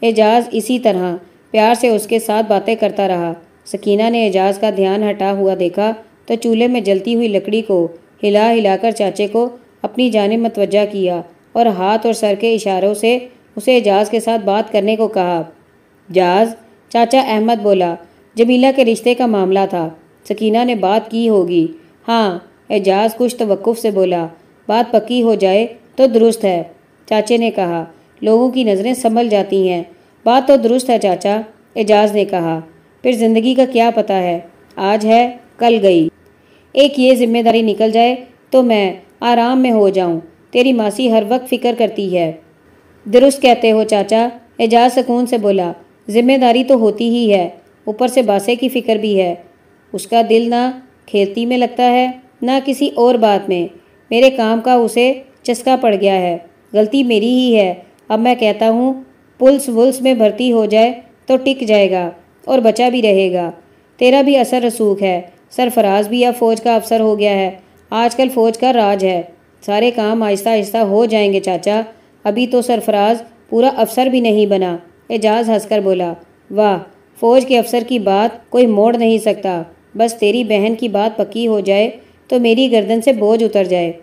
एजाज इसी तरह प्यार से उसके साथ बातें करता रहा। सकीना ने एजाज का ध्यान हटा हुआ देखा तो चूल्हे में जलती हुई लकड़ी को हिला हिलाकर चाचे को अपनी जाने मतवजा किया और हाथ और सर के इशारों से उसे एजाज के साथ बात करने को कहा। जाज, चाचा अहमद बोला, जमीला के रिश्ते का मामला था। सकीना ने बात की होगी। हाँ एजाज कुछ तवक्कुफ से बोला, बात पक्की हो जाए तो दुरुस्त है। चाचे ने कहा, लोगों की नज़रें संभल जाती हैं। बात तो दुरुस्त है चाचा एजाज ने कहा। फिर ज़िंदगी का क्या पता है? आज है, कल गई। एक ये ज़िम्मेदारी निकल जाए तो मैं आराम में हो जाऊँ। तेरी मासी हर वक्त फ़िक्र करती है। दुरुस्त कहते हो, चाचा। एजाज सुकून से बोला, ज़िम्मेदारी तो होती ही है। ऊपर से बासे की फ़िक्र भी है। उसका दिल ना खेती में लगता है, ना किसी और बात में। मेरे काम का उसे चस्का पड़ गया है। गलती मेरी ही है। अब मैं कहता हूँ, पुल्स वुल्स में भर्ती हो जाए तो टिक जाएगा और बचा भी रहेगा। तेरा भी असर रसूख है। सरफराज भी अब फौज का अफसर हो गया है। आजकल फ़ौज का राज है। सारे काम आहिस्ता आहिस्ता हो जाएँगे, चाचा। अभी तो सरफराज पूरा अफसर भी नहीं बना। एजाज हंसकर बोला, वाह, फ़ौज के अफसर की बात कोई मोड़ नहीं सकता। बस तेरी बहन की बात पक्की हो जाए तो मेरी गर्दन से बोझ उतर जाए।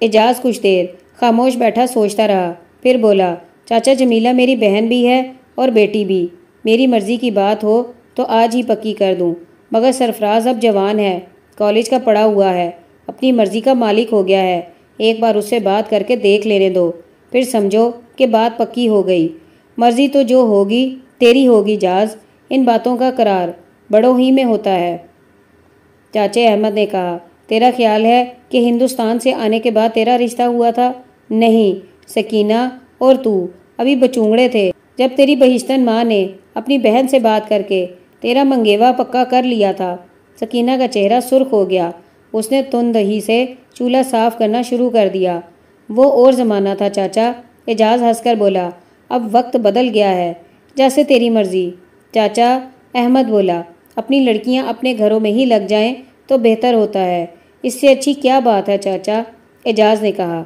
एजाज कुछ देर खामोश बैठा सोचता रहा, फिर बोला, चाचा जमीला मेरी बहन भी है और बेटी भी। मेरी मर्ज़ी की बात हो तो आज ही पक्की कर दूँ। मगर सरफराज अब जवान है, कॉलेज का पढ़ा हुआ है। अपनी मर्ज़ी का मालिक हो गया है। एक बार उससे बात करके देख लेने दो। फिर समझो कि बात पक्की हो गई। मर्ज़ी तो जो होगी, तेरी होगी जाज। इन बातों का करार बड़ों ही में होता है। चाचे अहमद ने कहा, तेरा ख्याल है कि हिंदुस्तान से आने के बाद तेरा रिश्ता हुआ था? नहीं, सकीना और तू अभी बचूंगड़े थे। जब तेरी बहिश्तन माँ ने अपनी बहन से बात करके तेरा मंगेवा पक्का कर लिया था, सकीना का चेहरा सुर्ख हो गया। उसने तुन दही से चूल्हा साफ़ करना शुरू कर दिया। वो और ज़माना था, चाचा। एजाज हंसकर बोला, अब वक्त बदल गया है। जैसे तेरी मर्ज़ी। चाचा अहमद बोला, अपनी लड़कियाँ अपने घरों में ही लग जाएँ तो बेहतर होता है। इससे अच्छी क्या बात है, चाचा? एजाज ने कहा।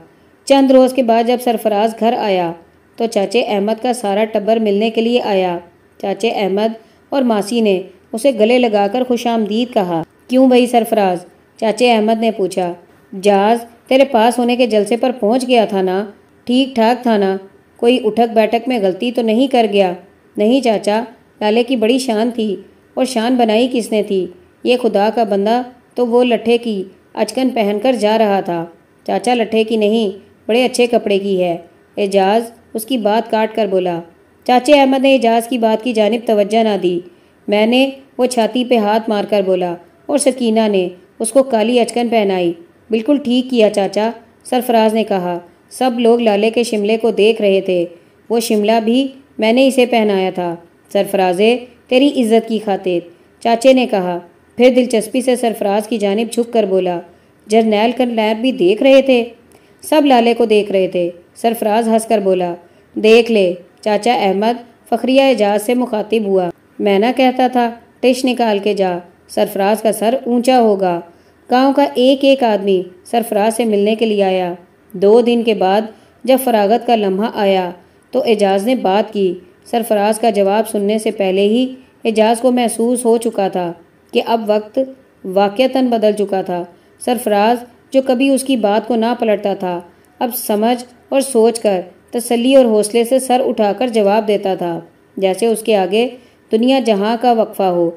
चंद रोज़ के बाद जब सरफराज घर आया तो चाचे अहमद का सारा टब्बर मिलने के लिए आया। चाचे अहमद और मासी ने उसे गले लगाकर खुश आमदीद कहा, क्यों भाई सरफराज? चाचे अहमद ने पूछा, जाज, तेरे पास होने के जलसे पर पहुँच गया था ना? ठीक ठाक था ना? कोई उठक बैठक में गलती तो नहीं कर गया? नहीं चाचा, लाले की बड़ी शान थी, और शान बनाई किसने थी? ये खुदा का बंदा तो वो लट्ठे की, अचकन पहनकर जा रहा था। चाचा लट्ठे की नहीं, बड़े अच्छे कपड़े की है। एजाज उसकी बात काट कर बोला, चाचे अहमद ने एजाज की बात की जानब तवज्जो ना दी। मैंने वो छाती पे हाथ मारकर बोला, और सकीना ने उसको काली अचकन पहनाई। बिल्कुल ठीक किया, चाचा, सरफराज ने कहा। सब लोग लाले के शिमले को देख रहे थे। वो शिमला भी मैंने इसे पहनाया था। सरफराजे, तेरी इज़्ज़त की खातिर, चाचे ने कहा। फिर दिलचस्पी से सरफराज की जानब झुक कर बोला, जरनैल करनैल भी देख रहे थे? सब लाले को देख रहे थे। सरफराज हंसकर बोला, देख ले, चाचा अहमद फखरिया एजाज से मुखातिब हुआ। मैं ना कहता था, टिश निकाल के जा। सरफराज का सर ऊँचा होगा। गाँव का एक एक आदमी सरफराज से मिलने के लिए आया। दो दिन के बाद जब फरागत का लम्हा आया तो एजाज ने बात की। सरफराज का जवाब सुनने से पहले ही एजाज को महसूस हो चुका था कि अब वक्त वाक़ता बदल चुका था। सरफराज, जो कभी उसकी बात को ना पलटता था, अब समझ और सोच कर तसल्ली और हौसले से सर उठाकर जवाब देता था, जैसे उसके आगे दुनिया जहाँ का वक्फा हो,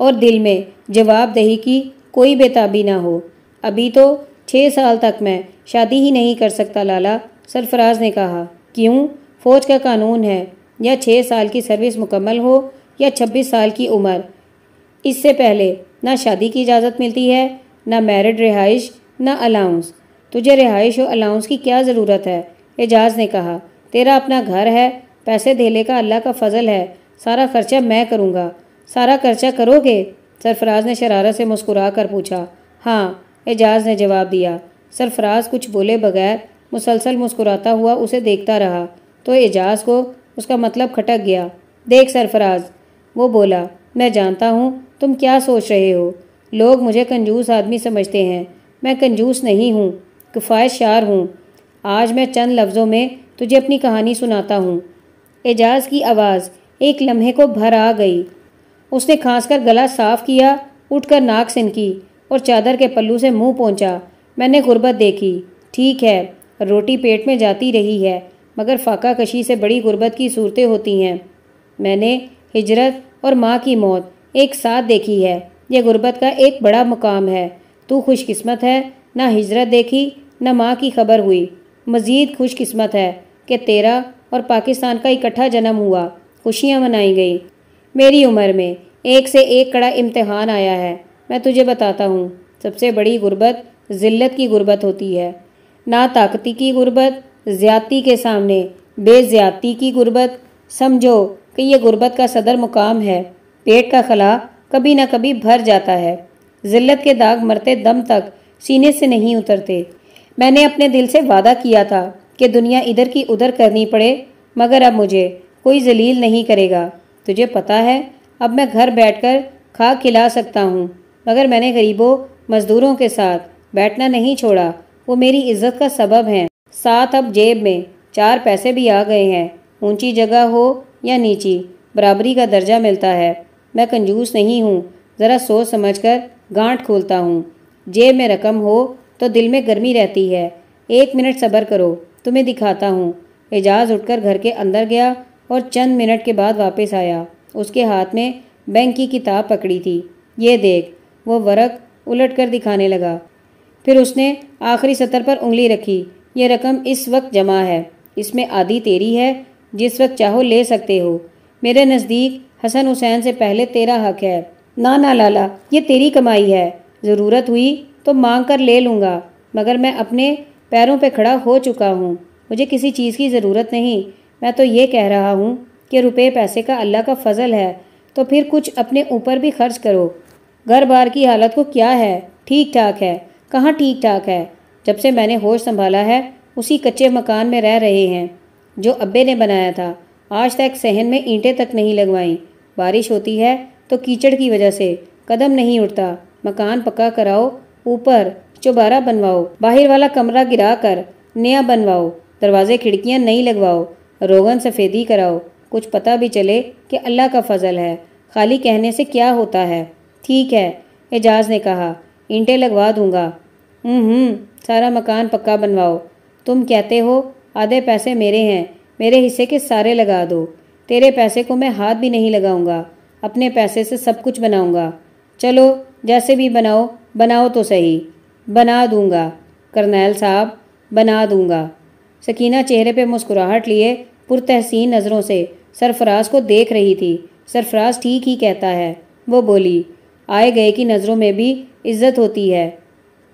और दिल में जवाबदेही की कोई बेताबी ना हो। अभी तो छः साल तक मैं शादी ही नहीं कर सकता, लाला, सरफराज ने कहा। क्यों? फ़ौज का कानून है। या छः साल की सर्विस मुकम्मल हो या छब्बीस साल की उम्र। इससे पहले ना शादी की इजाज़त मिलती है, ना मैरिड रिहाइश, ना अलाउंस। तुझे रिहाइश और अलाउंस की क्या ज़रूरत है? एजाज ने कहा। तेरा अपना घर है, पैसे धेले का अल्लाह का फजल है, सारा खर्चा मैं करूँगा। सारा खर्चा करोगे? सरफराज ने शरारत से मुस्कुरा कर पूछा हाँ एजाज ने जवाब दिया। सरफराज कुछ बोले बगैर मुसलसल मुस्कुराता हुआ उसे देखता रहा तो एजाज को उसका मतलब खटक गया। देख सरफराज, वो बोला, मैं जानता हूँ तुम क्या सोच रहे हो। लोग मुझे कंजूस आदमी समझते हैं। मैं कंजूस नहीं हूँ, किफ़ायत शार हूँ। आज मैं चंद लफ्ज़ों में तुझे अपनी कहानी सुनाता हूँ। एजाज की आवाज़ एक लम्हे को भर आ गई। उसने खांस कर गला साफ़ किया, उठकर नाक सिनकी और चादर के पल्लू से मुँह पहुँचा मैंने गुर्बत देखी। ठीक है, रोटी पेट में जाती रही है, मगर फाका कशी से बड़ी गुर्बत की सूरतें होती हैं। मैंने हिजरत और माँ की मौत एक साथ देखी है। यह गुर्बत का एक बड़ा मुकाम है। तू खुशकिस्मत है, ना हिजरत देखी, न माँ की खबर हुई। मज़ीद खुशकिस्मत है कि तेरा और पाकिस्तान का इकट्ठा जन्म हुआ। खुशियाँ मनाई गई। मेरी उम्र में एक से एक कड़ा इम्तहान आया है। मैं तुझे बताता हूँ, सबसे बड़ी गुर्बत ज़िल्लत की गुर्बत होती है। ना ताकती की गुर्बत, ज़्यादती के सामने बेज़्यादती की गुर्बत। समझो कि यह गुर्बत का सदर मुकाम है। पेट का खला कभी ना कभी भर जाता है। ज़िल्लत के दाग मरते दम तक सीने से नहीं उतरते। मैंने अपने दिल से वादा किया था कि दुनिया इधर की उधर करनी पड़े, मगर अब मुझे कोई जलील नहीं करेगा। तुझे पता है, अब मैं घर बैठकर खा खिला सकता हूँ। मगर मैंने गरीबों, मज़दूरों के साथ बैठना नहीं छोड़ा। वो मेरी इज़्ज़त का सबब हैं। साथ अब जेब में, चार पैसे भी आ गए हैं। ऊँची जगह हो या नीची, बराबरी का दर्जा मिलता है। मैं कंजूस नहीं हूँ। ज़रा सोच समझ कर गांठ खोलता हूँ। जेब में रकम हो तो दिल में गर्मी रहती है। एक मिनट सब्र करो, तुम्हें दिखाता हूँ। एजाज उठकर घर के अंदर गया और चंद मिनट के बाद वापस आया। उसके हाथ में बैंक की किताब पकड़ी थी। ये देख, वो वरक उलट कर दिखाने लगा। फिर उसने आखिरी सतर पर उंगली रखी। ये रकम इस वक्त जमा है। इसमें आधी तेरी है। जिस वक्त चाहो ले सकते हो। मेरे नज़दीक हसन हुसैन से पहले तेरा हक है। ना ना, लाला, ये तेरी कमाई है। ज़रूरत हुई तो मांग कर ले लूँगा। मगर मैं अपने पैरों पे खड़ा हो चुका हूँ। मुझे किसी चीज़ की ज़रूरत नहीं। मैं तो ये कह रहा हूँ कि रुपए पैसे का अल्लाह का फजल है तो फिर कुछ अपने ऊपर भी खर्च करो। घर बार की हालत को क्या है? ठीक ठाक है। कहाँ ठीक ठाक है? जब से मैंने होश संभाला है, उसी कच्चे मकान में रह रहे हैं, जो अब्बे ने बनाया था। आज तक सहन में ईंटें तक नहीं लगवाई। बारिश होती है तो कीचड़ की वजह से कदम नहीं उठता। मकान पक्का कराओ, ऊपर चौबारा बनवाओ, बाहर वाला कमरा गिरा कर नया बनवाओ, दरवाजे खिड़कियाँ नहीं लगवाओ। रोगन सफ़ेदी कराओ। कुछ पता भी चले कि अल्लाह का फजल है। खाली कहने से क्या होता है? ठीक है, एजाज ने कहा। ईंटें लगवा दूँगा। हम्म सारा मकान पक्का बनवाओ। तुम कहते हो, आधे पैसे मेरे हैं। मेरे हिस्से के सारे लगा दो। तेरे पैसे को मैं हाथ भी नहीं लगाऊँगा। अपने पैसे से सब कुछ बनाऊँगा। चलो, जैसे भी बनाओ बनाओ तो सही। बना दूँगा। करनैल साहब, बना दूँगा। सकीना चेहरे पे मुस्कुराहट लिए पुरतहसीन नज़रों से सरफराज को देख रही थी। सरफराज ठीक ही कहता है। वो बोली, आए गए की नज़रों में भी इज़्ज़त होती है।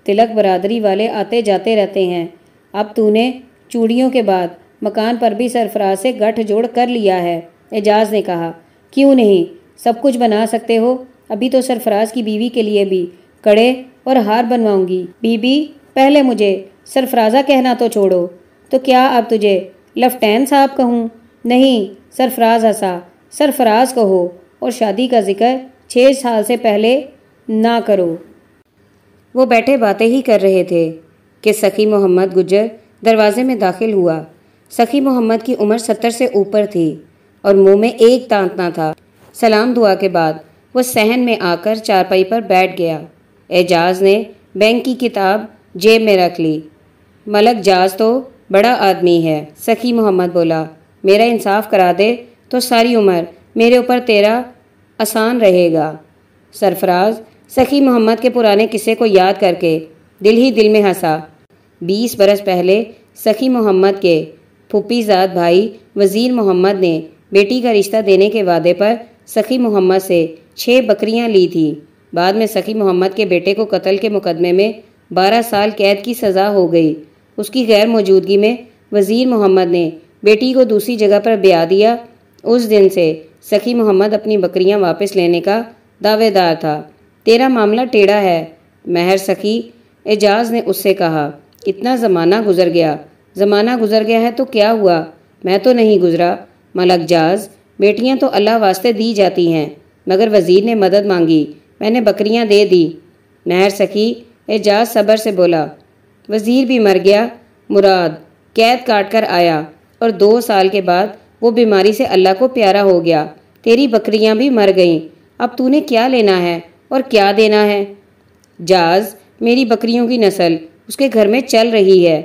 तिलक बरादरी वाले आते जाते रहते हैं। अब तूने चूड़ियों के बाद मकान पर भी सरफराज से गठ जोड़ कर लिया है। एजाज ने कहा, क्यों नहीं? सब कुछ बना सकते हो। अभी तो सरफराज की बीवी के लिए भी कड़े और हार बनवाऊँगी। बीबी, पहले मुझे सरफराजा कहना तो छोड़ो। तो क्या अब तुझे लफ्टैन साहब कहूँ, नहीं, सरफराज हंसा। सरफराज कहो और शादी का ज़िक्र छः साल से पहले ना करो। वो बैठे बातें ही कर रहे थे कि सखी मोहम्मद गुज्जर दरवाजे में दाखिल हुआ। सखी मोहम्मद की उम्र सत्तर से ऊपर थी और मुँह में एक तांतना था। सलाम दुआ के बाद वो सहन में आकर चारपाई पर बैठ गया। एजाज ने बैंक की किताब जेब में रख ली। मलक जाज तो बड़ा आदमी है। सखी मोहम्मद बोला, मेरा इंसाफ करा दे तो सारी उम्र मेरे ऊपर तेरा आसान रहेगा। सरफराज, सखी मोहम्मद के पुराने किस्से को याद करके दिल ही दिल में हंसा। बीस बरस पहले सखी मोहम्मद के फुप्पीजाद भाई वज़ीर मोहम्मद ने बेटी का रिश्ता देने के वादे पर सखी मोहम्मद से छः बकरियाँ ली थी। बाद में सखी मोहम्मद के बेटे को कत्ल के मुकदमे में बारह साल कैद की सज़ा हो गई। उसकी गैर मौजूदगी में वज़ीर मोहम्मद ने बेटी को दूसरी जगह पर ब्याह दिया। उस दिन से सखी मोहम्मद अपनी बकरियाँ वापस लेने का दावेदार था। तेरा मामला टेढ़ा है, महर सखी। एजाज ने उससे कहा, इतना ज़माना गुजर गया। ज़माना गुजर गया है तो क्या हुआ? मैं तो नहीं गुजरा। मलक जाज, बेटियाँ तो अल्लाह वास्ते दी जाती हैं, मगर वज़ीर ने मदद मांगी। मैंने बकरियाँ दे दी। महर सखी एजाज सबर से बोला वज़ीर भी मर गया, मुराद। कैद काट कर आया और दो साल के बाद वो बीमारी से अल्लाह को प्यारा हो गया। तेरी बकरियाँ भी मर गईं। अब तूने क्या लेना है और क्या देना है? जाज, मेरी बकरियों की नस्ल उसके घर में चल रही है।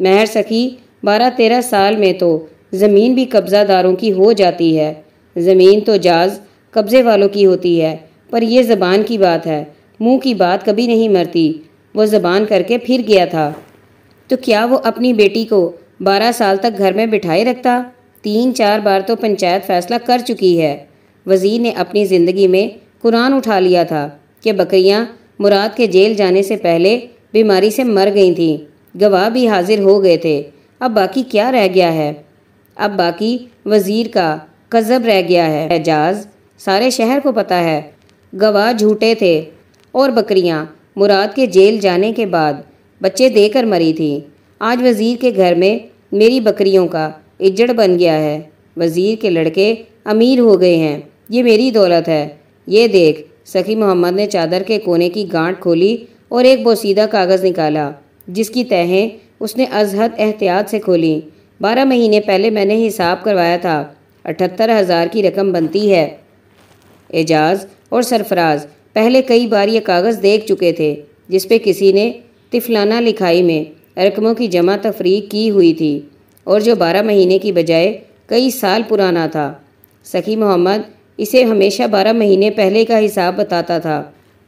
महर सखी बारह तेरह साल में तो ज़मीन भी कब्ज़ादारों की हो जाती है। ज़मीन तो जाज कब्ज़े वालों की होती है, पर यह ज़बान की बात है। मुँह की बात कभी नहीं मरती। वो ज़बान करके फिर गया था। तो क्या वो अपनी बेटी को बारह साल तक घर में बिठाए रखता? तीन चार बार तो पंचायत फैसला कर चुकी है। वज़ीर ने अपनी ज़िंदगी में कुरान उठा लिया था कि बकरियाँ मुराद के जेल जाने से पहले बीमारी से मर गई थीं, गवाह भी हाजिर हो गए थे। अब बाकी क्या रह गया है? अब बाकी वज़ीर का कज़ब रह गया है। एजाज, सारे शहर को पता है, गवाह झूठे थे और बकरियाँ मुराद के जेल जाने के बाद बच्चे देकर मरी थी। आज वज़ीर के घर में मेरी बकरियों का इज्जड़ बन गया है। वज़ीर के लड़के अमीर हो गए हैं। ये मेरी दौलत है। ये देख सखी मोहम्मद ने चादर के कोने की गांठ खोली और एक बोसीदा कागज़ निकाला, जिसकी तहें उसने अजहद एहतियात से खोली। बारह महीने पहले मैंने हिसाब करवाया था। अठहत्तर हज़ार की रकम बनती है। एजाज और सरफराज पहले कई बार ये कागज़ देख चुके थे जिस पे किसी ने तिफलाना लिखाई में रकमों की जमा तफरी की हुई थी, और जो बारह महीने की बजाय कई साल पुराना था। सखी मोहम्मद इसे हमेशा बारह महीने पहले का हिसाब बताता था।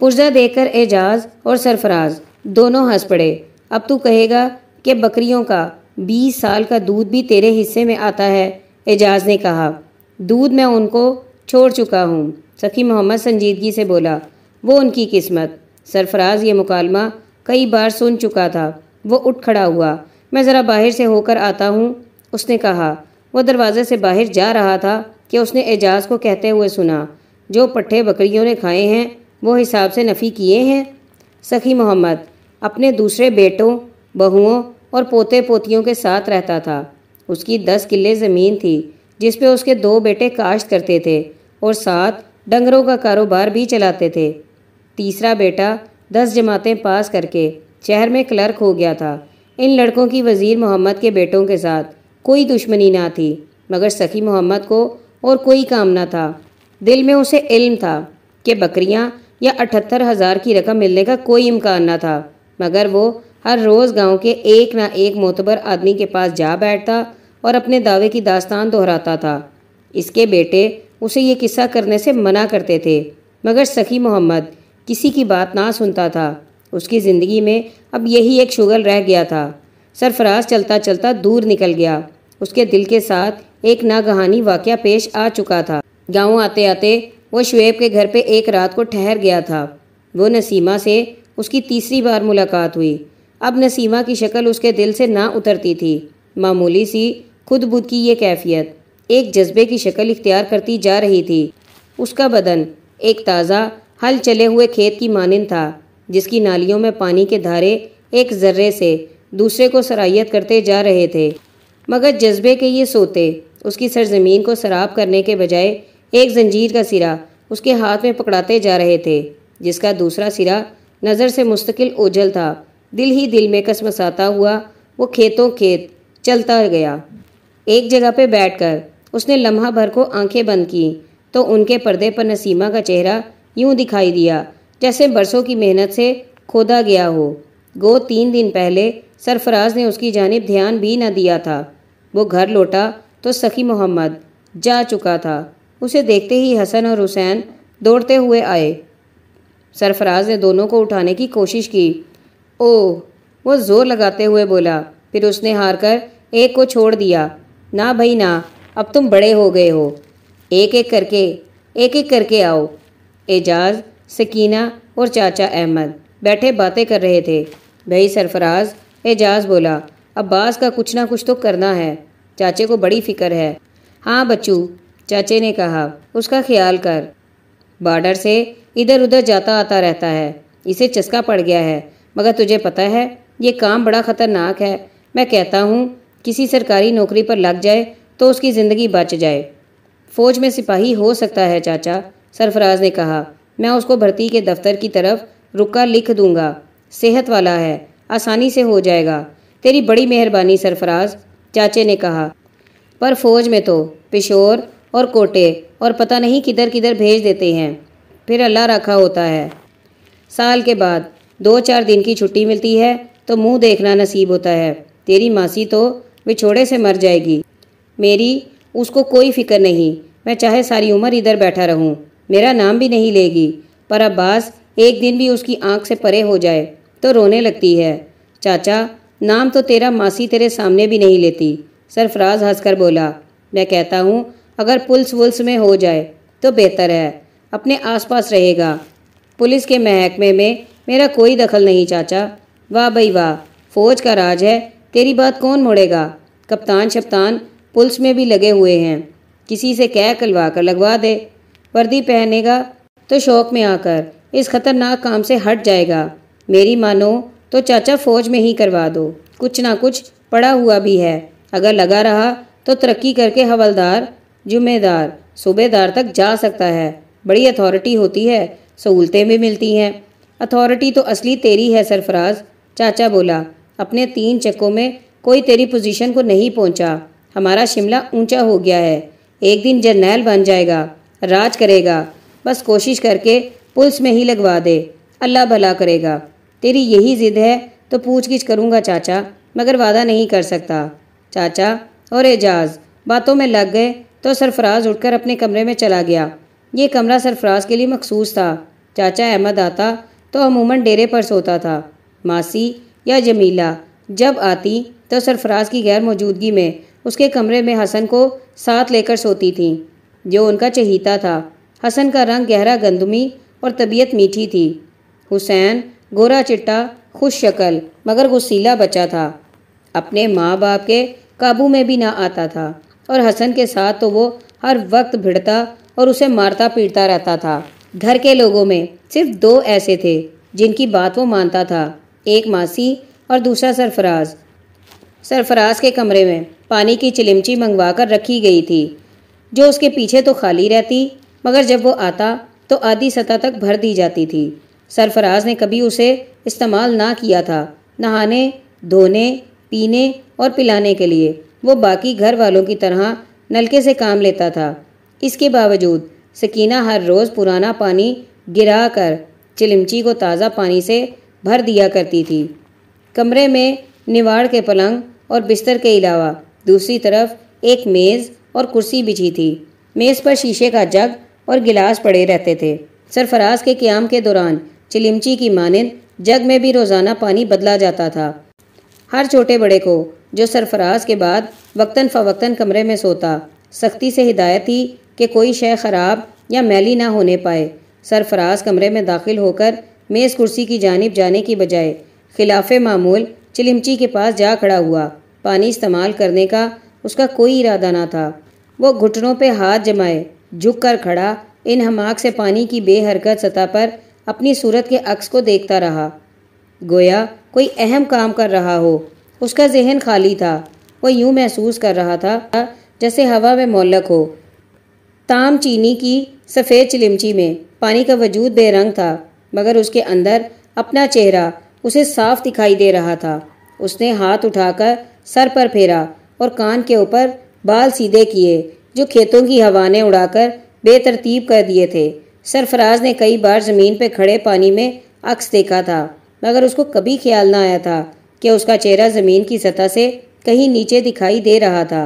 पुर्जा देकर एजाज और सरफराज दोनों हंस पड़े। अब तू कहेगा कि बकरियों का बीस साल का दूध भी तेरे हिस्से में आता है, एजाज ने कहा। दूध मैं उनको छोड़ चुका हूँ, सखी मोहम्मद संजीदगी से बोला। वो उनकी किस्मत। सरफराज ये मुकालमा कई बार सुन चुका था। वो उठ खड़ा हुआ। मैं ज़रा बाहर से होकर आता हूँ। उसने कहा, वो दरवाजे से बाहर जा रहा था कि उसने एजाज को कहते हुए सुना। जो पट्टे बकरियों ने खाए हैं, वो हिसाब से नफ़ी किए हैं। सखी मोहम्मद, अपने दूसरे बेटों, बहुओं और पोते पोतियों के साथ रहता था। उसकी दस किले ज़मीन थी, जिस पे उसके दो बेटे काश्त करते थे और साथ डंगरों का कारोबार भी चलाते थे। तीसरा बेटा दस जमातें पास करके शहर में क्लर्क हो गया था। इन लड़कों की वज़ीर मोहम्मद के बेटों के साथ कोई दुश्मनी ना थी, मगर सखी मोहम्मद को और कोई काम ना था। दिल में उसे इल्म था कि बकरियाँ या अठहत्तर हज़ार की रकम मिलने का कोई इम्कान ना था, मगर वो हर रोज़ गाँव के एक ना एक मोतबर आदमी के पास जा बैठता और अपने दावे की दास्तान दोहराता था। इसके बेटे उसे ये किस्सा करने से मना करते थे, मगर सखी मोहम्मद किसी की बात ना सुनता था। उसकी ज़िंदगी में अब यही एक शुगल रह गया था। सरफराज चलता चलता दूर निकल गया। उसके दिल के साथ एक नागहानी वाक़ पेश आ चुका था। गाँव आते आते वो शुएब के घर पे एक रात को ठहर गया था। वो नसीमा से उसकी तीसरी बार मुलाकात हुई। अब नसीमा की शक्ल उसके दिल से ना उतरती थी। मामूली सी खुद बुद की ये कैफियत। एक जज्बे की शक्ल इख्तियार करती जा रही थी। उसका बदन एक ताज़ा हल चले हुए खेत की मानंद था, जिसकी नालियों में पानी के धारे एक जर्रे से दूसरे को सराहियत करते जा रहे थे। मगर जज्बे के ये सोते, उसकी सरजमीन को सराब करने के बजाय एक जंजीर का सिरा उसके हाथ में पकड़ाते जा रहे थे, जिसका दूसरा सिरा नज़र से मुस्तकिल ओझल था। दिल ही दिल में कसमसाता हुआ वो खेतों खेत चलता गया। एक जगह पे बैठकर उसने लम्हा भर को आँखें बंद की तो उनके पर्दे पर नसीमा का चेहरा यूँ दिखाई दिया, जैसे बरसों की मेहनत से खोदा गया हो। गो तीन दिन पहले सरफराज ने उसकी जानब ध्यान भी न दिया था। वो घर लौटा तो सखी मोहम्मद जा चुका था। उसे देखते ही हसन और हुसैन दौड़ते हुए आए। सरफराज ने दोनों को उठाने की कोशिश की। ओह, वो ज़ोर लगाते हुए बोला, फिर उसने हार कर एक को छोड़ दिया। ना भाई ना, अब तुम बड़े हो गए हो। एक एक करके एक एक करके आओ। एजाज, सकीना और चाचा अहमद बैठे बातें कर रहे थे। भाई सरफराज, एजाज बोला, अब्बास का कुछ ना कुछ तो करना है। चाचे को बड़ी फ़िक्र है। हाँ बच्चू, चाचे ने कहा, उसका ख्याल कर। बॉर्डर से इधर उधर जाता आता रहता है। इसे चस्का पड़ गया है। मगर तुझे पता है, ये काम बड़ा ख़तरनाक है। मैं कहता हूँ, किसी सरकारी नौकरी पर लग जाए तो उसकी ज़िंदगी बच जाए। फौज में सिपाही हो सकता है, चाचा। सरफराज ने कहा, मैं उसको भर्ती के दफ्तर की तरफ़ रुका लिख दूँगा। सेहत वाला है, आसानी से हो जाएगा। तेरी बड़ी मेहरबानी सरफराज, चाचे ने कहा। पर फौज में तो पिशोर और कोटे और पता नहीं किधर किधर भेज देते हैं। फिर अल्लाह रखा होता है। साल के बाद दो चार दिन की छुट्टी मिलती है तो मुँह देखना नसीब होता है। तेरी मासी तो विछोड़े से मर जाएगी। मेरी उसको कोई फ़िक्र नहीं। मैं चाहे सारी उम्र इधर बैठा रहूँ। मेरा नाम भी नहीं लेगी। पर अब्बास, एक दिन भी उसकी आँख से परे हो जाए तो रोने लगती है। चाचा, नाम तो तेरा मासी तेरे सामने भी नहीं लेती, सरफराज हंसकर बोला। मैं कहता हूँ, अगर पुलिस वुल्स में हो जाए तो बेहतर है, अपने आसपास रहेगा। पुलिस के महकमे में मेरा कोई दखल नहीं, चाचा। वाह भाई वाह, फौज का राज है, तेरी बात कौन मोड़ेगा? कप्तान शप्तान, पुलिस में भी लगे हुए हैं। किसी से कह कलवा कर लगवा दे। वर्दी पहनेगा तो शौक में आकर, इस खतरनाक काम से हट जाएगा। मेरी मानो तो चाचा फौज में ही करवा दो। कुछ ना कुछ पड़ा हुआ भी है। अगर लगा रहा तो तरक्की करके हवलदार, जुम्मेदार, सूबेदार तक जा सकता है। बड़ी अथॉरिटी होती है, सहूलतें भी मिलती हैं। अथॉरिटी तो असली तेरी है, सरफराज, चाचा बोला। अपने तीन चक्कों में कोई तेरी पोजीशन को नहीं पहुँचा। हमारा शिमला ऊँचा हो गया है। एक दिन जर्नैल बन जाएगा। राज करेगा। बस कोशिश करके पुलिस में ही लगवा दे। अल्लाह भला करेगा। तेरी यही जिद है तो पूछ गिछ करूँगा चाचा, मगर वादा नहीं कर सकता। चाचा, और एजाज, बातों में लग गए तो सरफराज उठकर अपने कमरे में चला गया। ये कमरा सरफराज के लिए मखसूस था। चाचा अहमद आता तो अमूमन डेरे पर सोता था। मासी या जमीला, जब आती तो सरफराज की गैर मौजूदगी में उसके कमरे में हसन को साथ लेकर सोती थी। जो उनका चहीता था। हसन का रंग गहरा, गंदमी और तबीयत मीठी थी। हुसैन गोरा चिट्टा, खुश शक्ल, मगर गुस्सीला बच्चा था। अपने माँ बाप के काबू में भी ना आता था और हसन के साथ तो वो हर वक्त भिड़ता और उसे मारता पीटता रहता था। घर के लोगों में सिर्फ़ दो ऐसे थे जिनकी बात वो मानता था, एक मासी और दूसरा सरफराज। सरफराज के कमरे में पानी की चिलिमची मंगवा कर रखी गई थी। जो उसके पीछे तो खाली रहती, मगर जब वो आता तो आधी सतह तक भर दी जाती थी। सरफराज ने कभी उसे इस्तेमाल ना किया था, नहाने, धोने, पीने और पिलाने के लिए। वो बाकी घर वालों की तरह नलके से काम लेता था। इसके बावजूद, सकीना हर रोज़ पुराना पानी गिरा कर चिलिमची को ताज़ा पानी से भर दिया करती थी। कमरे में निवाड़ के पलंग और बिस्तर के अलावा दूसरी तरफ़ एक मेज़ और कुर्सी बिछी थी। मेज़ पर शीशे का जग और गिलास पड़े रहते थे। सरफराज के क्याम के दौरान चिलिमची की मानंद जग में भी रोज़ाना पानी बदला जाता था। हर छोटे बड़े को, जो सरफराज के बाद वक्तन फ़वक्तन कमरे में सोता, सख्ती से हिदायत थी कि कोई शय ख़राब या मैली ना होने पाए। सरफराज कमरे में दाखिल होकर मेज़ कुर्सी की जानब जाने की बजाय खिलाफ मामूल चिलिमची के पास जा खड़ा हुआ। पानी इस्तेमाल करने का उसका कोई इरादा ना था। वो घुटनों पे हाथ जमाए झुक कर खड़ा, इन हमाक से पानी की बेहरकत सतह पर अपनी सूरत के अक्स को देखता रहा। गोया, कोई अहम काम कर रहा हो। उसका जहन खाली था। वो यूँ महसूस कर रहा था, जैसे हवा में मोलक हो। ताम चीनी की सफ़ेद चिलिमची में पानी का वजूद बेरंग था, मगर उसके अंदर अपना चेहरा उसे साफ़ दिखाई दे रहा था। उसने हाथ उठाकर सर पर फेरा और कान के ऊपर बाल सीधे किए, जो खेतों की हवा ने उड़ाकर बेतरतीब कर दिए थे। सरफराज ने कई बार ज़मीन पर खड़े पानी में अक्स देखा था, मगर उसको कभी ख्याल ना आया था कि उसका चेहरा ज़मीन की सतह से कहीं नीचे दिखाई दे रहा था।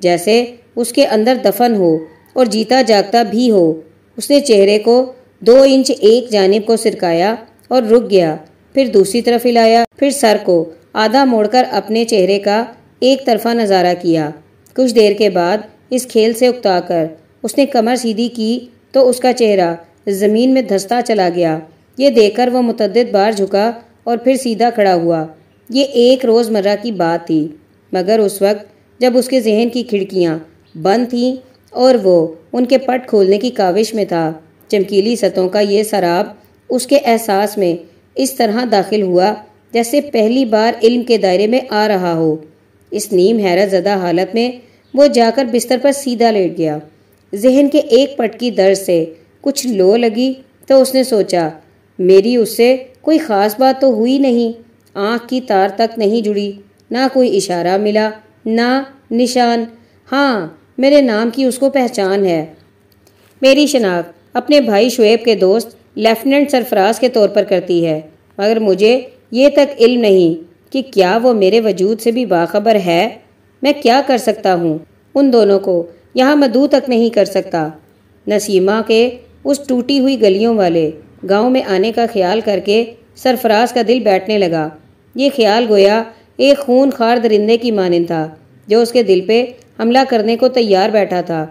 जैसे उसके अंदर दफन हो और जीता जागता भी हो, उसने चेहरे को दो इंच एक जानब को सिरकाया और रुक गया, फिर दूसरी तरफ़ हिलाया, फिर सर को आधा मोड़कर अपने चेहरे का एक तरफा नज़ारा किया। कुछ देर के बाद इस खेल से उकताकर उसने कमर सीधी की तो उसका चेहरा ज़मीन में धसता चला गया। ये देखकर वह मुतद बार झुका और फिर सीधा खड़ा हुआ। ये एक रोज़मर्रा की बात थी, मगर उस वक्त जब उसके जहन की खिड़कियाँ बंद थीं और वो उनके पट खोलने की काविश में था, चमकीली सतों का ये शराब उसके एहसास में इस तरह दाखिल हुआ जैसे पहली बार इल्म के दायरे में आ रहा हो। इस नीम हैरत ज़दा हालत में वो जाकर बिस्तर पर सीधा लेट गया। जहन के एक पट की दर्द से कुछ लो लगी तो उसने सोचा, मेरी उससे कोई ख़ास बात तो हुई नहीं। आँख की तार तक नहीं जुड़ी, ना कोई इशारा मिला, ना निशान। हाँ मेरे नाम की उसको पहचान है। मेरी शनाख्त अपने भाई शुएब के दोस्त लेफ्टिनेंट सरफराज के तौर पर करती है, मगर मुझे ये तक इल्म नहीं। कि क्या वो मेरे वजूद से भी बाखबर है? मैं क्या कर सकता हूँ? उन दोनों को यहाँ मदू तक नहीं कर सकता। नसीमा के उस टूटी हुई गलियों वाले गाँव में आने का ख्याल करके सरफराज का दिल बैठने लगा। ये ख्याल गोया एक खून खार दरिंदे की मानंद था, जो उसके दिल पे हमला करने को तैयार बैठा था।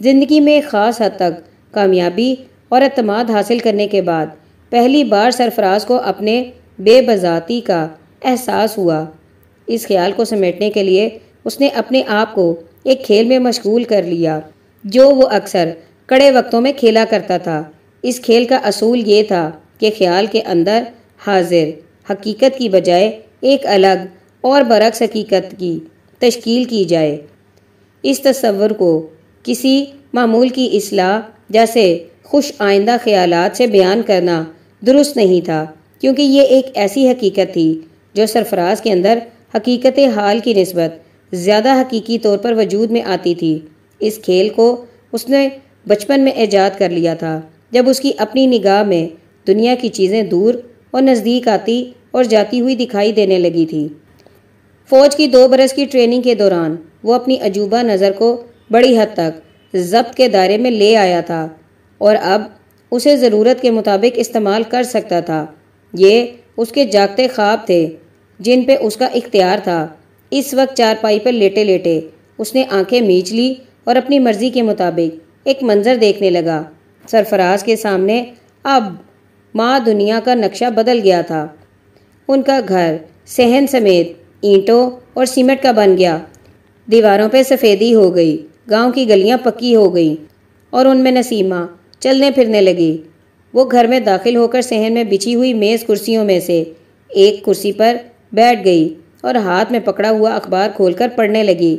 ज़िंदगी में ख़ास हद तक कामयाबी और अतमाद हासिल करने के बाद पहली बार सरफराज को अपने बेबजाती का एहसास हुआ। इस ख्याल को समेटने के लिए उसने अपने आप को एक खेल में मशगूल कर लिया, जो वो अक्सर कड़े वक्तों में खेला करता था। इस खेल का असूल ये था कि ख्याल के अंदर हाजिर हकीकत की बजाय एक अलग और बरक्स हकीकत की तश्कील की जाए। इस तस्वर को किसी मामूल की असलाह जैसे खुश आइंदा ख्याल से बयान करना दुरुस्त नहीं था, क्योंकि ये एक ऐसी हकीकत थी जो सरफराज के अंदर हकीकत हाल की नस्बत, ज़्यादा हकीकी तौर पर वजूद में आती थी। इस खेल को उसने बचपन में ईजाद कर लिया था, जब उसकी अपनी निगाह में दुनिया की चीज़ें दूर और नज़दीक आती और जाती हुई दिखाई देने लगी थी। फ़ौज की दो बरस की ट्रेनिंग के दौरान वो अपनी अजूबा नज़र को बड़ी हद तक जब्त के दायरे में ले आया था और अब उसे ज़रूरत के मुताबिक इस्तेमाल कर सकता था। ये उसके जागते ख्वाब थे जिन पे उसका इख्तियार था। इस वक्त चारपाई पर लेटे लेटे उसने आँखें मीच ली और अपनी मर्ज़ी के मुताबिक एक मंज़र देखने लगा। सरफराज के सामने अब माँ दुनिया का नक्शा बदल गया था। उनका घर सहन समेत ईंटों और सीमेंट का बन गया। दीवारों पे सफ़ेदी हो गई, गाँव की गलियाँ पक्की हो गई और उनमें नसीमा चलने फिरने लगी। वो घर में दाखिल होकर सहन में बिछी हुई मेज़ कुर्सियों में से एक कुर्सी पर बैठ गई और हाथ में पकड़ा हुआ अखबार खोलकर पढ़ने लगी।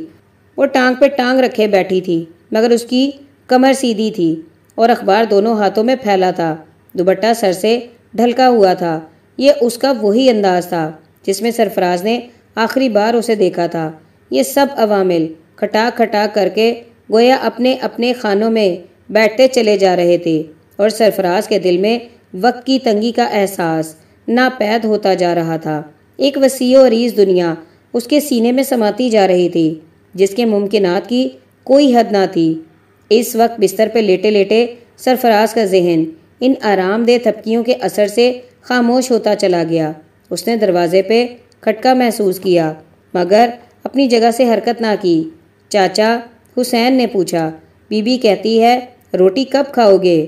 वो टांग पे टांग रखे बैठी थी, मगर उसकी कमर सीधी थी और अखबार दोनों हाथों में फैला था। दुबट्टा सर से ढलका हुआ था। ये उसका वही अंदाज था, जिसमें सरफराज ने आखिरी बार उसे देखा था। ये सब अवामिल खटा खटा करके गोया अपने अपने खानों में बैठते चले जा रहे थे और सरफराज के दिल में वक्त की तंगी का एहसास नापैद होता जा रहा था। एक वसी और रीज दुनिया उसके सीने में समाती जा रही थी, जिसके मुमकिनात की कोई हद ना थी। इस वक्त बिस्तर पर लेटे लेटे सरफराज का जहन इन आरामदेह थपकियों के असर से खामोश होता चला गया। उसने दरवाजे पे खटका महसूस किया, मगर अपनी जगह से हरकत ना की। चाचा हुसैन ने पूछा, बीबी कहती है, रोटी कब खाओगे?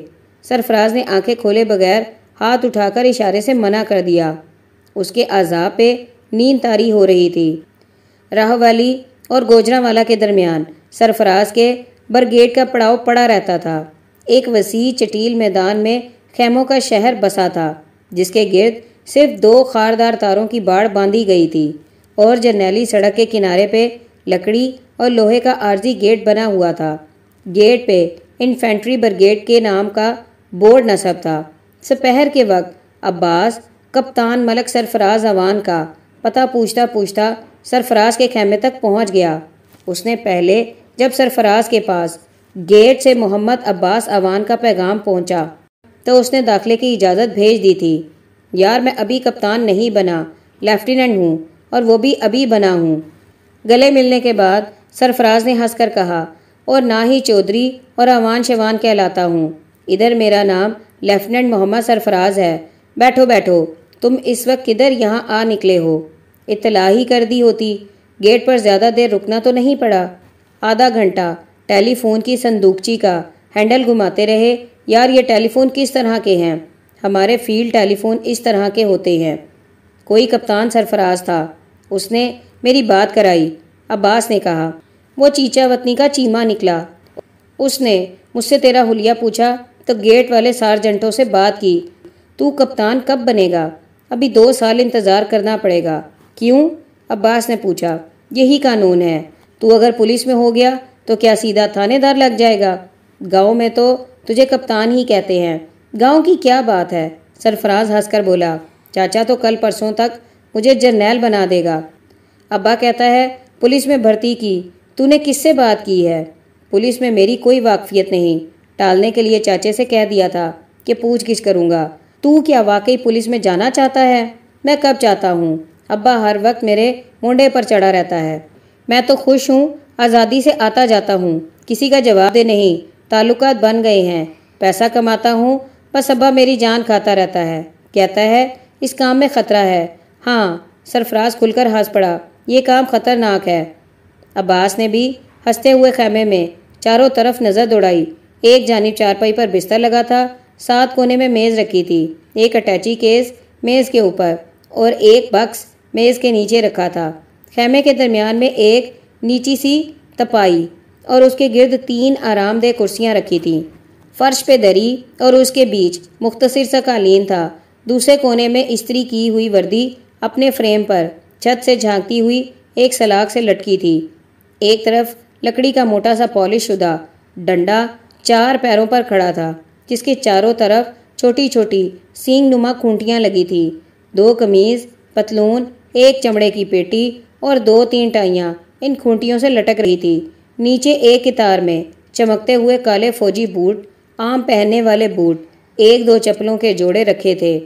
सरफराज ने आँखें खोले बगैर हाथ उठाकर इशारे से मना कर दिया। उसके आज़ाब पे नींद तारी हो रही थी। राह वाली और गोजरावाला के दरमियान सरफराज के बरगेड का पड़ाव पड़ा रहता था। एक वसी चटील मैदान में खेमों का शहर बसा था, जिसके गिर्द सिर्फ़ दो खारदार तारों की बाढ़ बांधी गई थी और जर्नैली सड़क के किनारे पे लकड़ी और लोहे का आर्जी गेट बना हुआ था। गेट पे इन्फेंट्री ब्रिगेड के नाम का बोर्ड नस्ब था। सपहर के वक्त अब्बास कप्तान मलक सरफराज अवान का पता पूछता पूछता सरफराज के खेमे तक पहुँच गया। उसने पहले जब सरफराज के पास गेट से मोहम्मद अब्बास अवान का पैगाम पहुँचा तो उसने दाखिले की इजाज़त भेज दी थी। यार, मैं अभी कप्तान नहीं बना, लेफ्टिनेंट हूँ, और वो भी अभी बना हूँ। गले मिलने के बाद सरफराज ने हंसकर कहा, और ना ही चौधरी और अवान शवान कहलाता हूँ। इधर मेरा नाम लेफ्टिनेंट मोहम्मद सरफराज है। बैठो बैठो। तुम इस वक्त किधर यहाँ आ निकले हो? इतला ही कर दी होती। गेट पर ज़्यादा देर रुकना तो नहीं पड़ा। आधा घंटा, टेलीफोन की संदूकची का। हैंडल घुमाते रहे, यार, ये टेलीफोन किस तरह के हैं? हमारे फ़ील्ड टेलीफोन इस तरह के होते हैं। कोई कप्तान सरफराज था। उसने मेरी बात कराई। अब्बास ने कहा, वो चीचा वतनी का चीमा निकला। उसने मुझसे, तेरा हुलिया पूछा? तो गेट वाले सार्जेंटों से बात की, तू कप्तान कब बनेगा? अभी दो साल इंतज़ार करना पड़ेगा। क्यों? अब्बास ने पूछा, यही कानून है। तू अगर पुलिस में हो गया तो क्या सीधा थानेदार लग जाएगा? गाँव में तो तुझे कप्तान ही कहते हैं। गाँव की क्या बात है? सरफराज हंसकर बोला, चाचा तो कल परसों तक मुझे जर्नैल बना देगा। अब्बा कहता है, पुलिस में भर्ती की। तूने किससे बात की है? पुलिस में मेरी कोई वाकफियत नहीं। टालने के लिए चाचे से कह दिया था कि पूछ किस करूँगा। तू क्या वाकई पुलिस में जाना चाहता है? मैं कब चाहता हूँ? अब्बा हर वक्त मेरे मुंडे पर चढ़ा रहता है। मैं तो खुश हूँ, आज़ादी से आता जाता हूँ। किसी का जवाब दे नहीं, ताल्लुकात बन गए हैं। पैसा कमाता हूँ, बस अब्बा मेरी जान खाता रहता है। कहता है, इस काम में ख़तरा है। हाँ सरफराज खुलकर हंस पड़ा। ये काम ख़तरनाक है। अब्बास ने भी हँसते हुए खेमे में चारों तरफ़ नज़र दौड़ाई। एक जानिब चारपाई पर बिस्तर लगा था। सात कोने में मेज़ रखी थी। एक अटैची केस मेज़ के ऊपर और एक बक्स मेज़ के नीचे रखा था। खेमे के दरमियान में एक नीची सी तपाई और उसके गिर्द तीन आरामदेह कुर्सियाँ रखी थीं। फर्श पे दरी और उसके बीच मुख्तसर सा कालीन था। दूसरे कोने में इस्त्री की हुई वर्दी अपने फ्रेम पर छत से झांकती हुई एक सलाख से लटकी थी। एक तरफ़ लकड़ी का मोटा सा पॉलिश शुदा डंडा चार पैरों पर खड़ा था। जिसके चारों तरफ़ छोटी छोटी सींग नुमा खूंटियाँ लगी थी। दो कमीज, पतलून, एक चमड़े की पेटी और दो तीन टाइयाँ इन खूंटियों से लटक रही थी। नीचे एक कितार में चमकते हुए काले फौजी बूट, आम पहनने वाले बूट, एक दो चप्पलों के जोड़े रखे थे।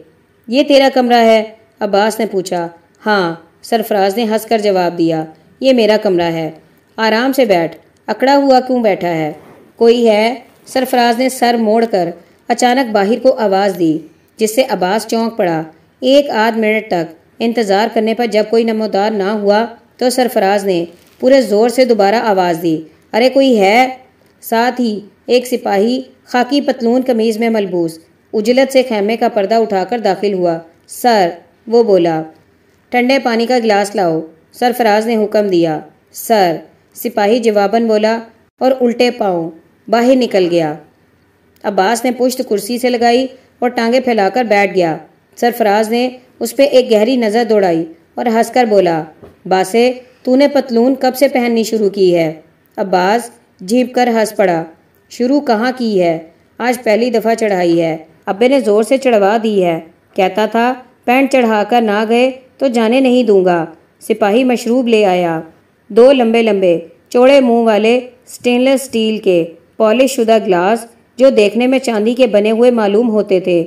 ये तेरा कमरा है? अब्बास ने पूछा। हाँ सरफराज ने हंसकर जवाब दिया। ये मेरा कमरा है। आराम से बैठ। अकड़ा हुआ क्यों बैठा है? कोई है? सरफराज ने सर मोड़कर अचानक बाहिर को आवाज़ दी, जिससे अब्बास चौंक पड़ा। एक आध मिनट तक इंतज़ार करने पर जब कोई नमोदार ना हुआ तो सरफराज ने पूरे ज़ोर से दोबारा आवाज़ दी, अरे कोई है? साथ ही एक सिपाही खाकी पतलून कमीज़ में मलबूस, उजलत से खेमे का पर्दा उठाकर दाखिल हुआ। सर, वो बोला, ठंडे पानी का गिलास लाओ। सरफराज ने हुक्म दिया। सर, सिपाही जवाबन बोला, और उल्टे पाँव। बाहर निकल गया। अब्बास ने पुश्त कुर्सी से लगाई और टांगे फैलाकर बैठ गया। सरफराज ने उस पर एक गहरी नज़र दौड़ाई और हंसकर बोला, बासे, तूने पतलून कब से पहननी शुरू की है? अब्बास झीप कर हंस पड़ा, शुरू कहाँ की है? आज पहली दफ़ा चढ़ाई है। अब्बे ने ज़ोर से चढ़वा दी है। कहता था, पैंट चढ़ाकर ना गए तो जाने नहीं दूँगा। सिपाही मशरूब ले आया। दो लंबे लंबे चौड़े मुँह वाले स्टेनलेस स्टील के पॉलिश शुदा ग्लास जो देखने में चांदी के बने हुए मालूम होते थे।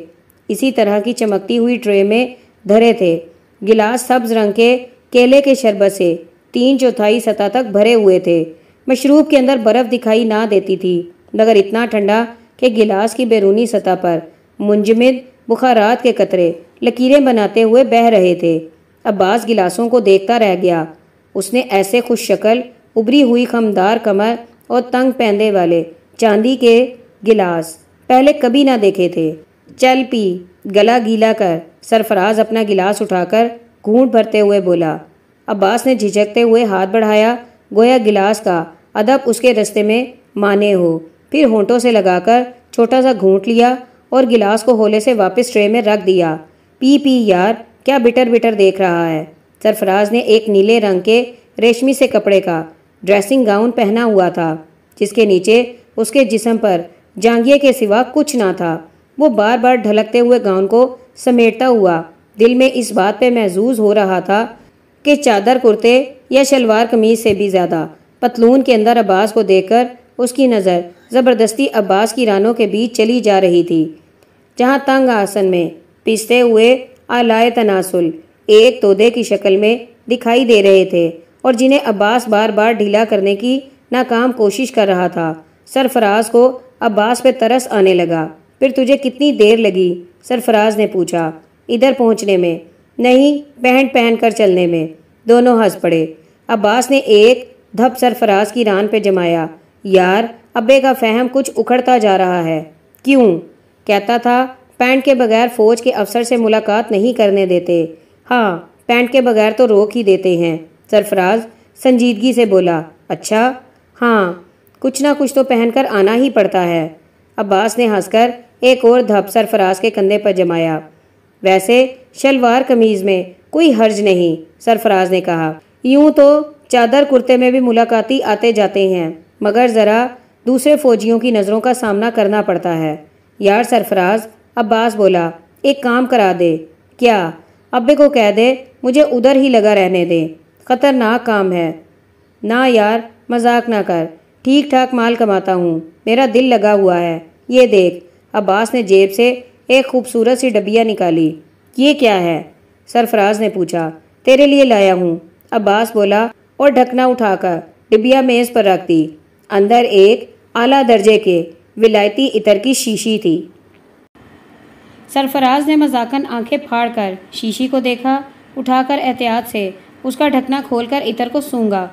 इसी तरह की चमकती हुई ट्रे में धरे थे। गिलास सब्ज रंग के, केले के शरबत से तीन चौथाई सतह तक भरे हुए थे। मशरूब के अंदर बर्फ़ दिखाई ना देती थी, मगर इतना ठंडा कि गिलास की बैरूनी सतह पर मुंजमिद बुखारात के कतरे लकीरें बनाते हुए बह रहे थे। अब्बास गिलासों को देखता रह गया। उसने ऐसे खुश शक्ल, उभरी हुई खमदार कमर और तंग पैंदे वाले चांदी के गिलास पहले कभी ना देखे थे। चल पी, गला गीला कर, सरफराज अपना गिलास उठाकर घूंट भरते हुए बोला, अब्बास ने झिझकते हुए हाथ बढ़ाया, गोया गिलास का अदब उसके रस्ते में माने हो, फिर होंठों से लगाकर छोटा सा घूंट लिया और गिलास को होले से वापस ट्रे में रख दिया। पी पी, यार, क्या बिटर बिटर देख रहा है? सरफराज ने एक नीले रंग के रेशमी से कपड़े का ड्रेसिंग गाउन पहना हुआ था, जिसके नीचे उसके जिसम पर जांगिए के सिवा कुछ ना था। वो बार बार ढलकते हुए गाउन को समेटता हुआ। दिल में इस बात पे महजूज हो रहा था कि चादर, कुर्ते या शलवार कमीज से भी ज़्यादा पतलून के अंदर अब्बास को देखकर उसकी नज़र ज़बरदस्ती अब्बास की रानों के बीच चली जा रही थी, जहाँ तंग आसन में पिसते हुए आलाए तनासुल एक तोदे की शक्ल में दिखाई दे रहे थे और जिन्हें अब्बास बार बार ढीला करने की नाकाम कोशिश कर रहा था। सरफराज को अब्बास पे तरस आने लगा। फिर तुझे कितनी देर लगी? सरफराज ने पूछा। इधर पहुँचने में। नहीं, पहन पहन कर चलने में। दोनों हंस पड़े। अब्बास ने एक धप सरफराज की रान पे जमाया। यार, अब्बे का फहम कुछ उखड़ता जा रहा है। क्यों? कहता था, पैंट के बगैर फौज के अफसर से मुलाकात नहीं करने देते। हाँ पैंट के बगैर तो रोक ही देते हैं। सरफराज संजीदगी से बोला अच्छा? हाँ। कुछ ना कुछ तो पहनकर आना ही पड़ता है। अब्बास ने हंसकर एक और धप सरफराज के कंधे पर जमाया। वैसे, शलवार कमीज में कोई हर्ज नहीं, सरफराज ने कहा। यूँ तो चादर कुर्ते में भी मुलाकाती आते जाते हैं, मगर ज़रा दूसरे फौजियों की नज़रों का सामना करना पड़ता है। यार सरफराज, अब्बास बोला, एक काम करा दे। क्या? अब्बे को कह दे, मुझे उधर ही लगा रहने दे। ख़तरनाक काम है। ना यार, मज़ाक ना कर। ठीक ठाक माल कमाता हूँ। मेरा दिल लगा हुआ है। ये देख, अब्बास ने जेब से एक खूबसूरत सी डबिया निकाली। ये क्या है? सरफराज ने पूछा। तेरे लिए लाया हूँ। अब्बास बोला और ढकना उठाकर डिबिया मेज़ पर रख दी। अंदर एक आला दर्जे के विलायती इतर की शीशी थी। सरफराज ने मजाकन आँखें फाड़कर शीशी को देखा, उठाकर एहतियात से उसका ढकना खोलकर इतर को सूँगा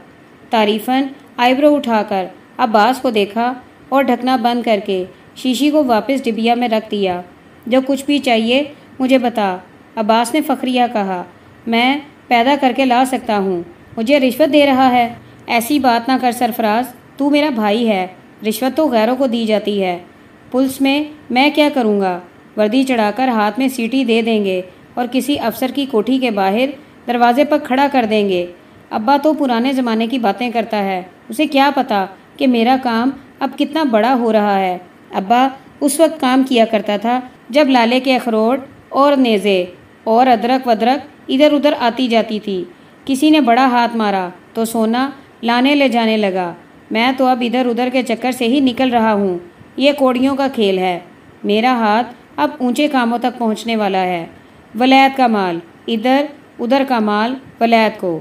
तारीफन आईब्रो उठाकर अब्बास को देखा और ढकना बंद करके शीशी को वापस डिबिया में रख दिया। जो कुछ भी चाहिए, मुझे बता, अब्बास ने फ़खरिया कहा। मैं पैदा करके ला सकता हूँ। मुझे रिश्वत दे रहा है। ऐसी बात ना कर सरफराज। तू मेरा भाई है। रिश्वत तो गैरों को दी जाती है। पुलिस में मैं क्या करूँगा? वर्दी चढ़ाकर हाथ में सीटी दे देंगे और किसी अफसर की कोठी के बाहर दरवाजे पर खड़ा कर देंगे। अब्बा तो पुराने ज़माने की बातें करता है। उसे क्या पता कि मेरा काम अब कितना बड़ा हो रहा है। अब्बा उस वक्त काम किया करता था जब लाले के अखरोट और नेज़े और अदरक वदरक इधर उधर आती जाती थी। किसी ने बड़ा हाथ मारा तो सोना लाने ले जाने लगा। मैं तो अब इधर उधर के चक्कर से ही निकल रहा हूँ। ये कोड़ियों का खेल है। मेरा हाथ अब ऊँचे कामों तक पहुँचने वाला है। वलैत का माल, इधर उधर का माल वलैत को।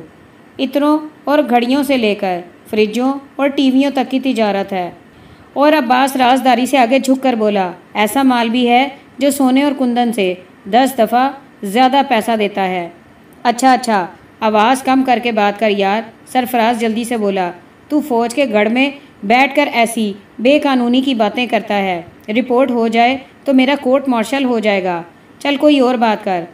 इतरों और घड़ियों से लेकर फ्रिजों और टीवियों तक की तिजारत है। और अब्बास राजदारी से आगे झुक कर बोला, ऐसा माल भी है जो सोने और कुंदन से दस दफ़ा ज़्यादा पैसा देता है। अच्छा अच्छा आवाज़ कम करके बात कर यार, सरफराज जल्दी से बोला। तू फौज के गढ़ में बैठकर ऐसी बेकानूनी की बातें करता है। रिपोर्ट हो जाए तो मेरा कोर्ट मार्शल हो जाएगा। चल कोई और बात कर।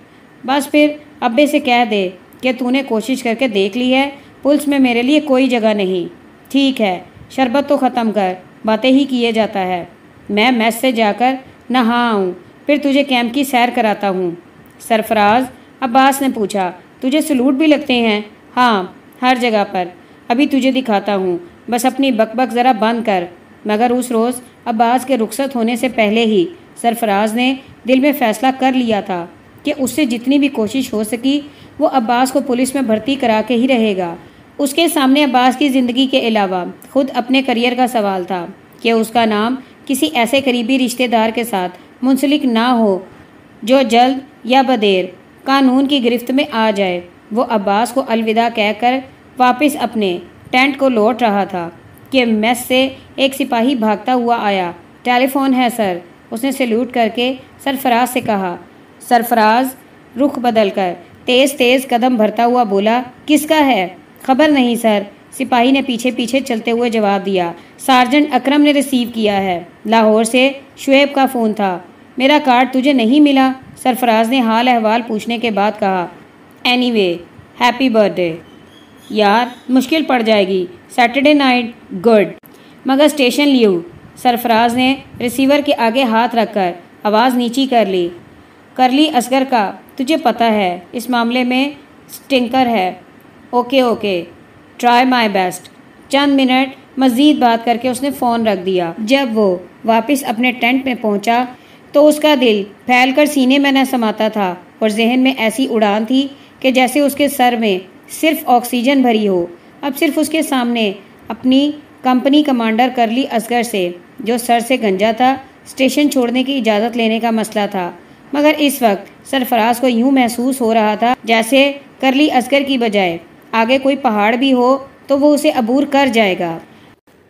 बस फिर अब्बे से कह दे कि तूने कोशिश करके देख ली है पुलिस में मेरे लिए कोई जगह नहीं। ठीक है, शरबत तो ख़त्म कर, बातें ही किए जाता है। मैं मैस से जाकर नहा आऊँ फिर तुझे कैंप की सैर कराता हूँ। सरफराज अब्बास ने पूछा, तुझे सलूट भी लगते हैं? हाँ हर जगह पर। अभी तुझे दिखाता हूँ। बस अपनी बकबक ज़रा बंद कर। मगर उस रोज़ अब्बास के रुखसत होने से पहले ही सरफराज ने दिल में फ़ैसला कर लिया था कि उससे जितनी भी कोशिश हो सकी, वो अब्बास को पुलिस में भर्ती करा के ही रहेगा। उसके सामने अब्बास की ज़िंदगी के अलावा खुद अपने करियर का सवाल था कि उसका नाम किसी ऐसे करीबी रिश्तेदार के साथ मुंसलिक ना हो जो जल्द या बदेर कानून की गिरफ्त में आ जाए। वो अब्बास को अलविदा कहकर वापस अपने टेंट को लौट रहा था कि मेस से एक सिपाही भागता हुआ आया। टेलीफोन है, सर, उसने सल्यूट करके सरफराज से कहा। सरफराज रुख बदल कर तेज़ तेज़ कदम भरता हुआ बोला, किसका है? खबर नहीं, सर। सिपाही ने पीछे पीछे चलते हुए जवाब दिया, सार्जेंट अकरम ने रिसीव किया है। लाहौर से शुएब का फ़ोन था। मेरा कार्ड तुझे नहीं मिला? सरफराज ने हाल अहवाल पूछने के बाद कहा एनी वे हैप्पी बर्थडे यार, मुश्किल पड़ जाएगी। सैटरडे नाइट गुड मगर स्टेशन लियो। सरफराज ने रिसीवर के आगे हाथ रखकर आवाज़ नीची कर ली कर ली असगर का, तुझे पता है, इस मामले में स्टिंकर है। Okay okay try my best Chand minute, मज़ीद बात करके उसने फ़ोन रख दिया। जब वो वापस अपने टेंट में पहुँचा तो उसका दिल फैलकर सीने में न समाता था और जहन में ऐसी उड़ान थी कि जैसे उसके सर में सिर्फ़ ऑक्सीजन भरी हो। अब सिर्फ़ उसके सामने अपनी कंपनी कमांडर करली असगर से, जो सर से गंजा था स्टेशन छोड़ने की इजाज़त लेने का मसला था। मगर इस वक्त सरफराज को यूँ महसूस हो रहा था जैसे करली असगर की बजाय आगे कोई पहाड़ भी हो तो वो उसे अबूर कर जाएगा।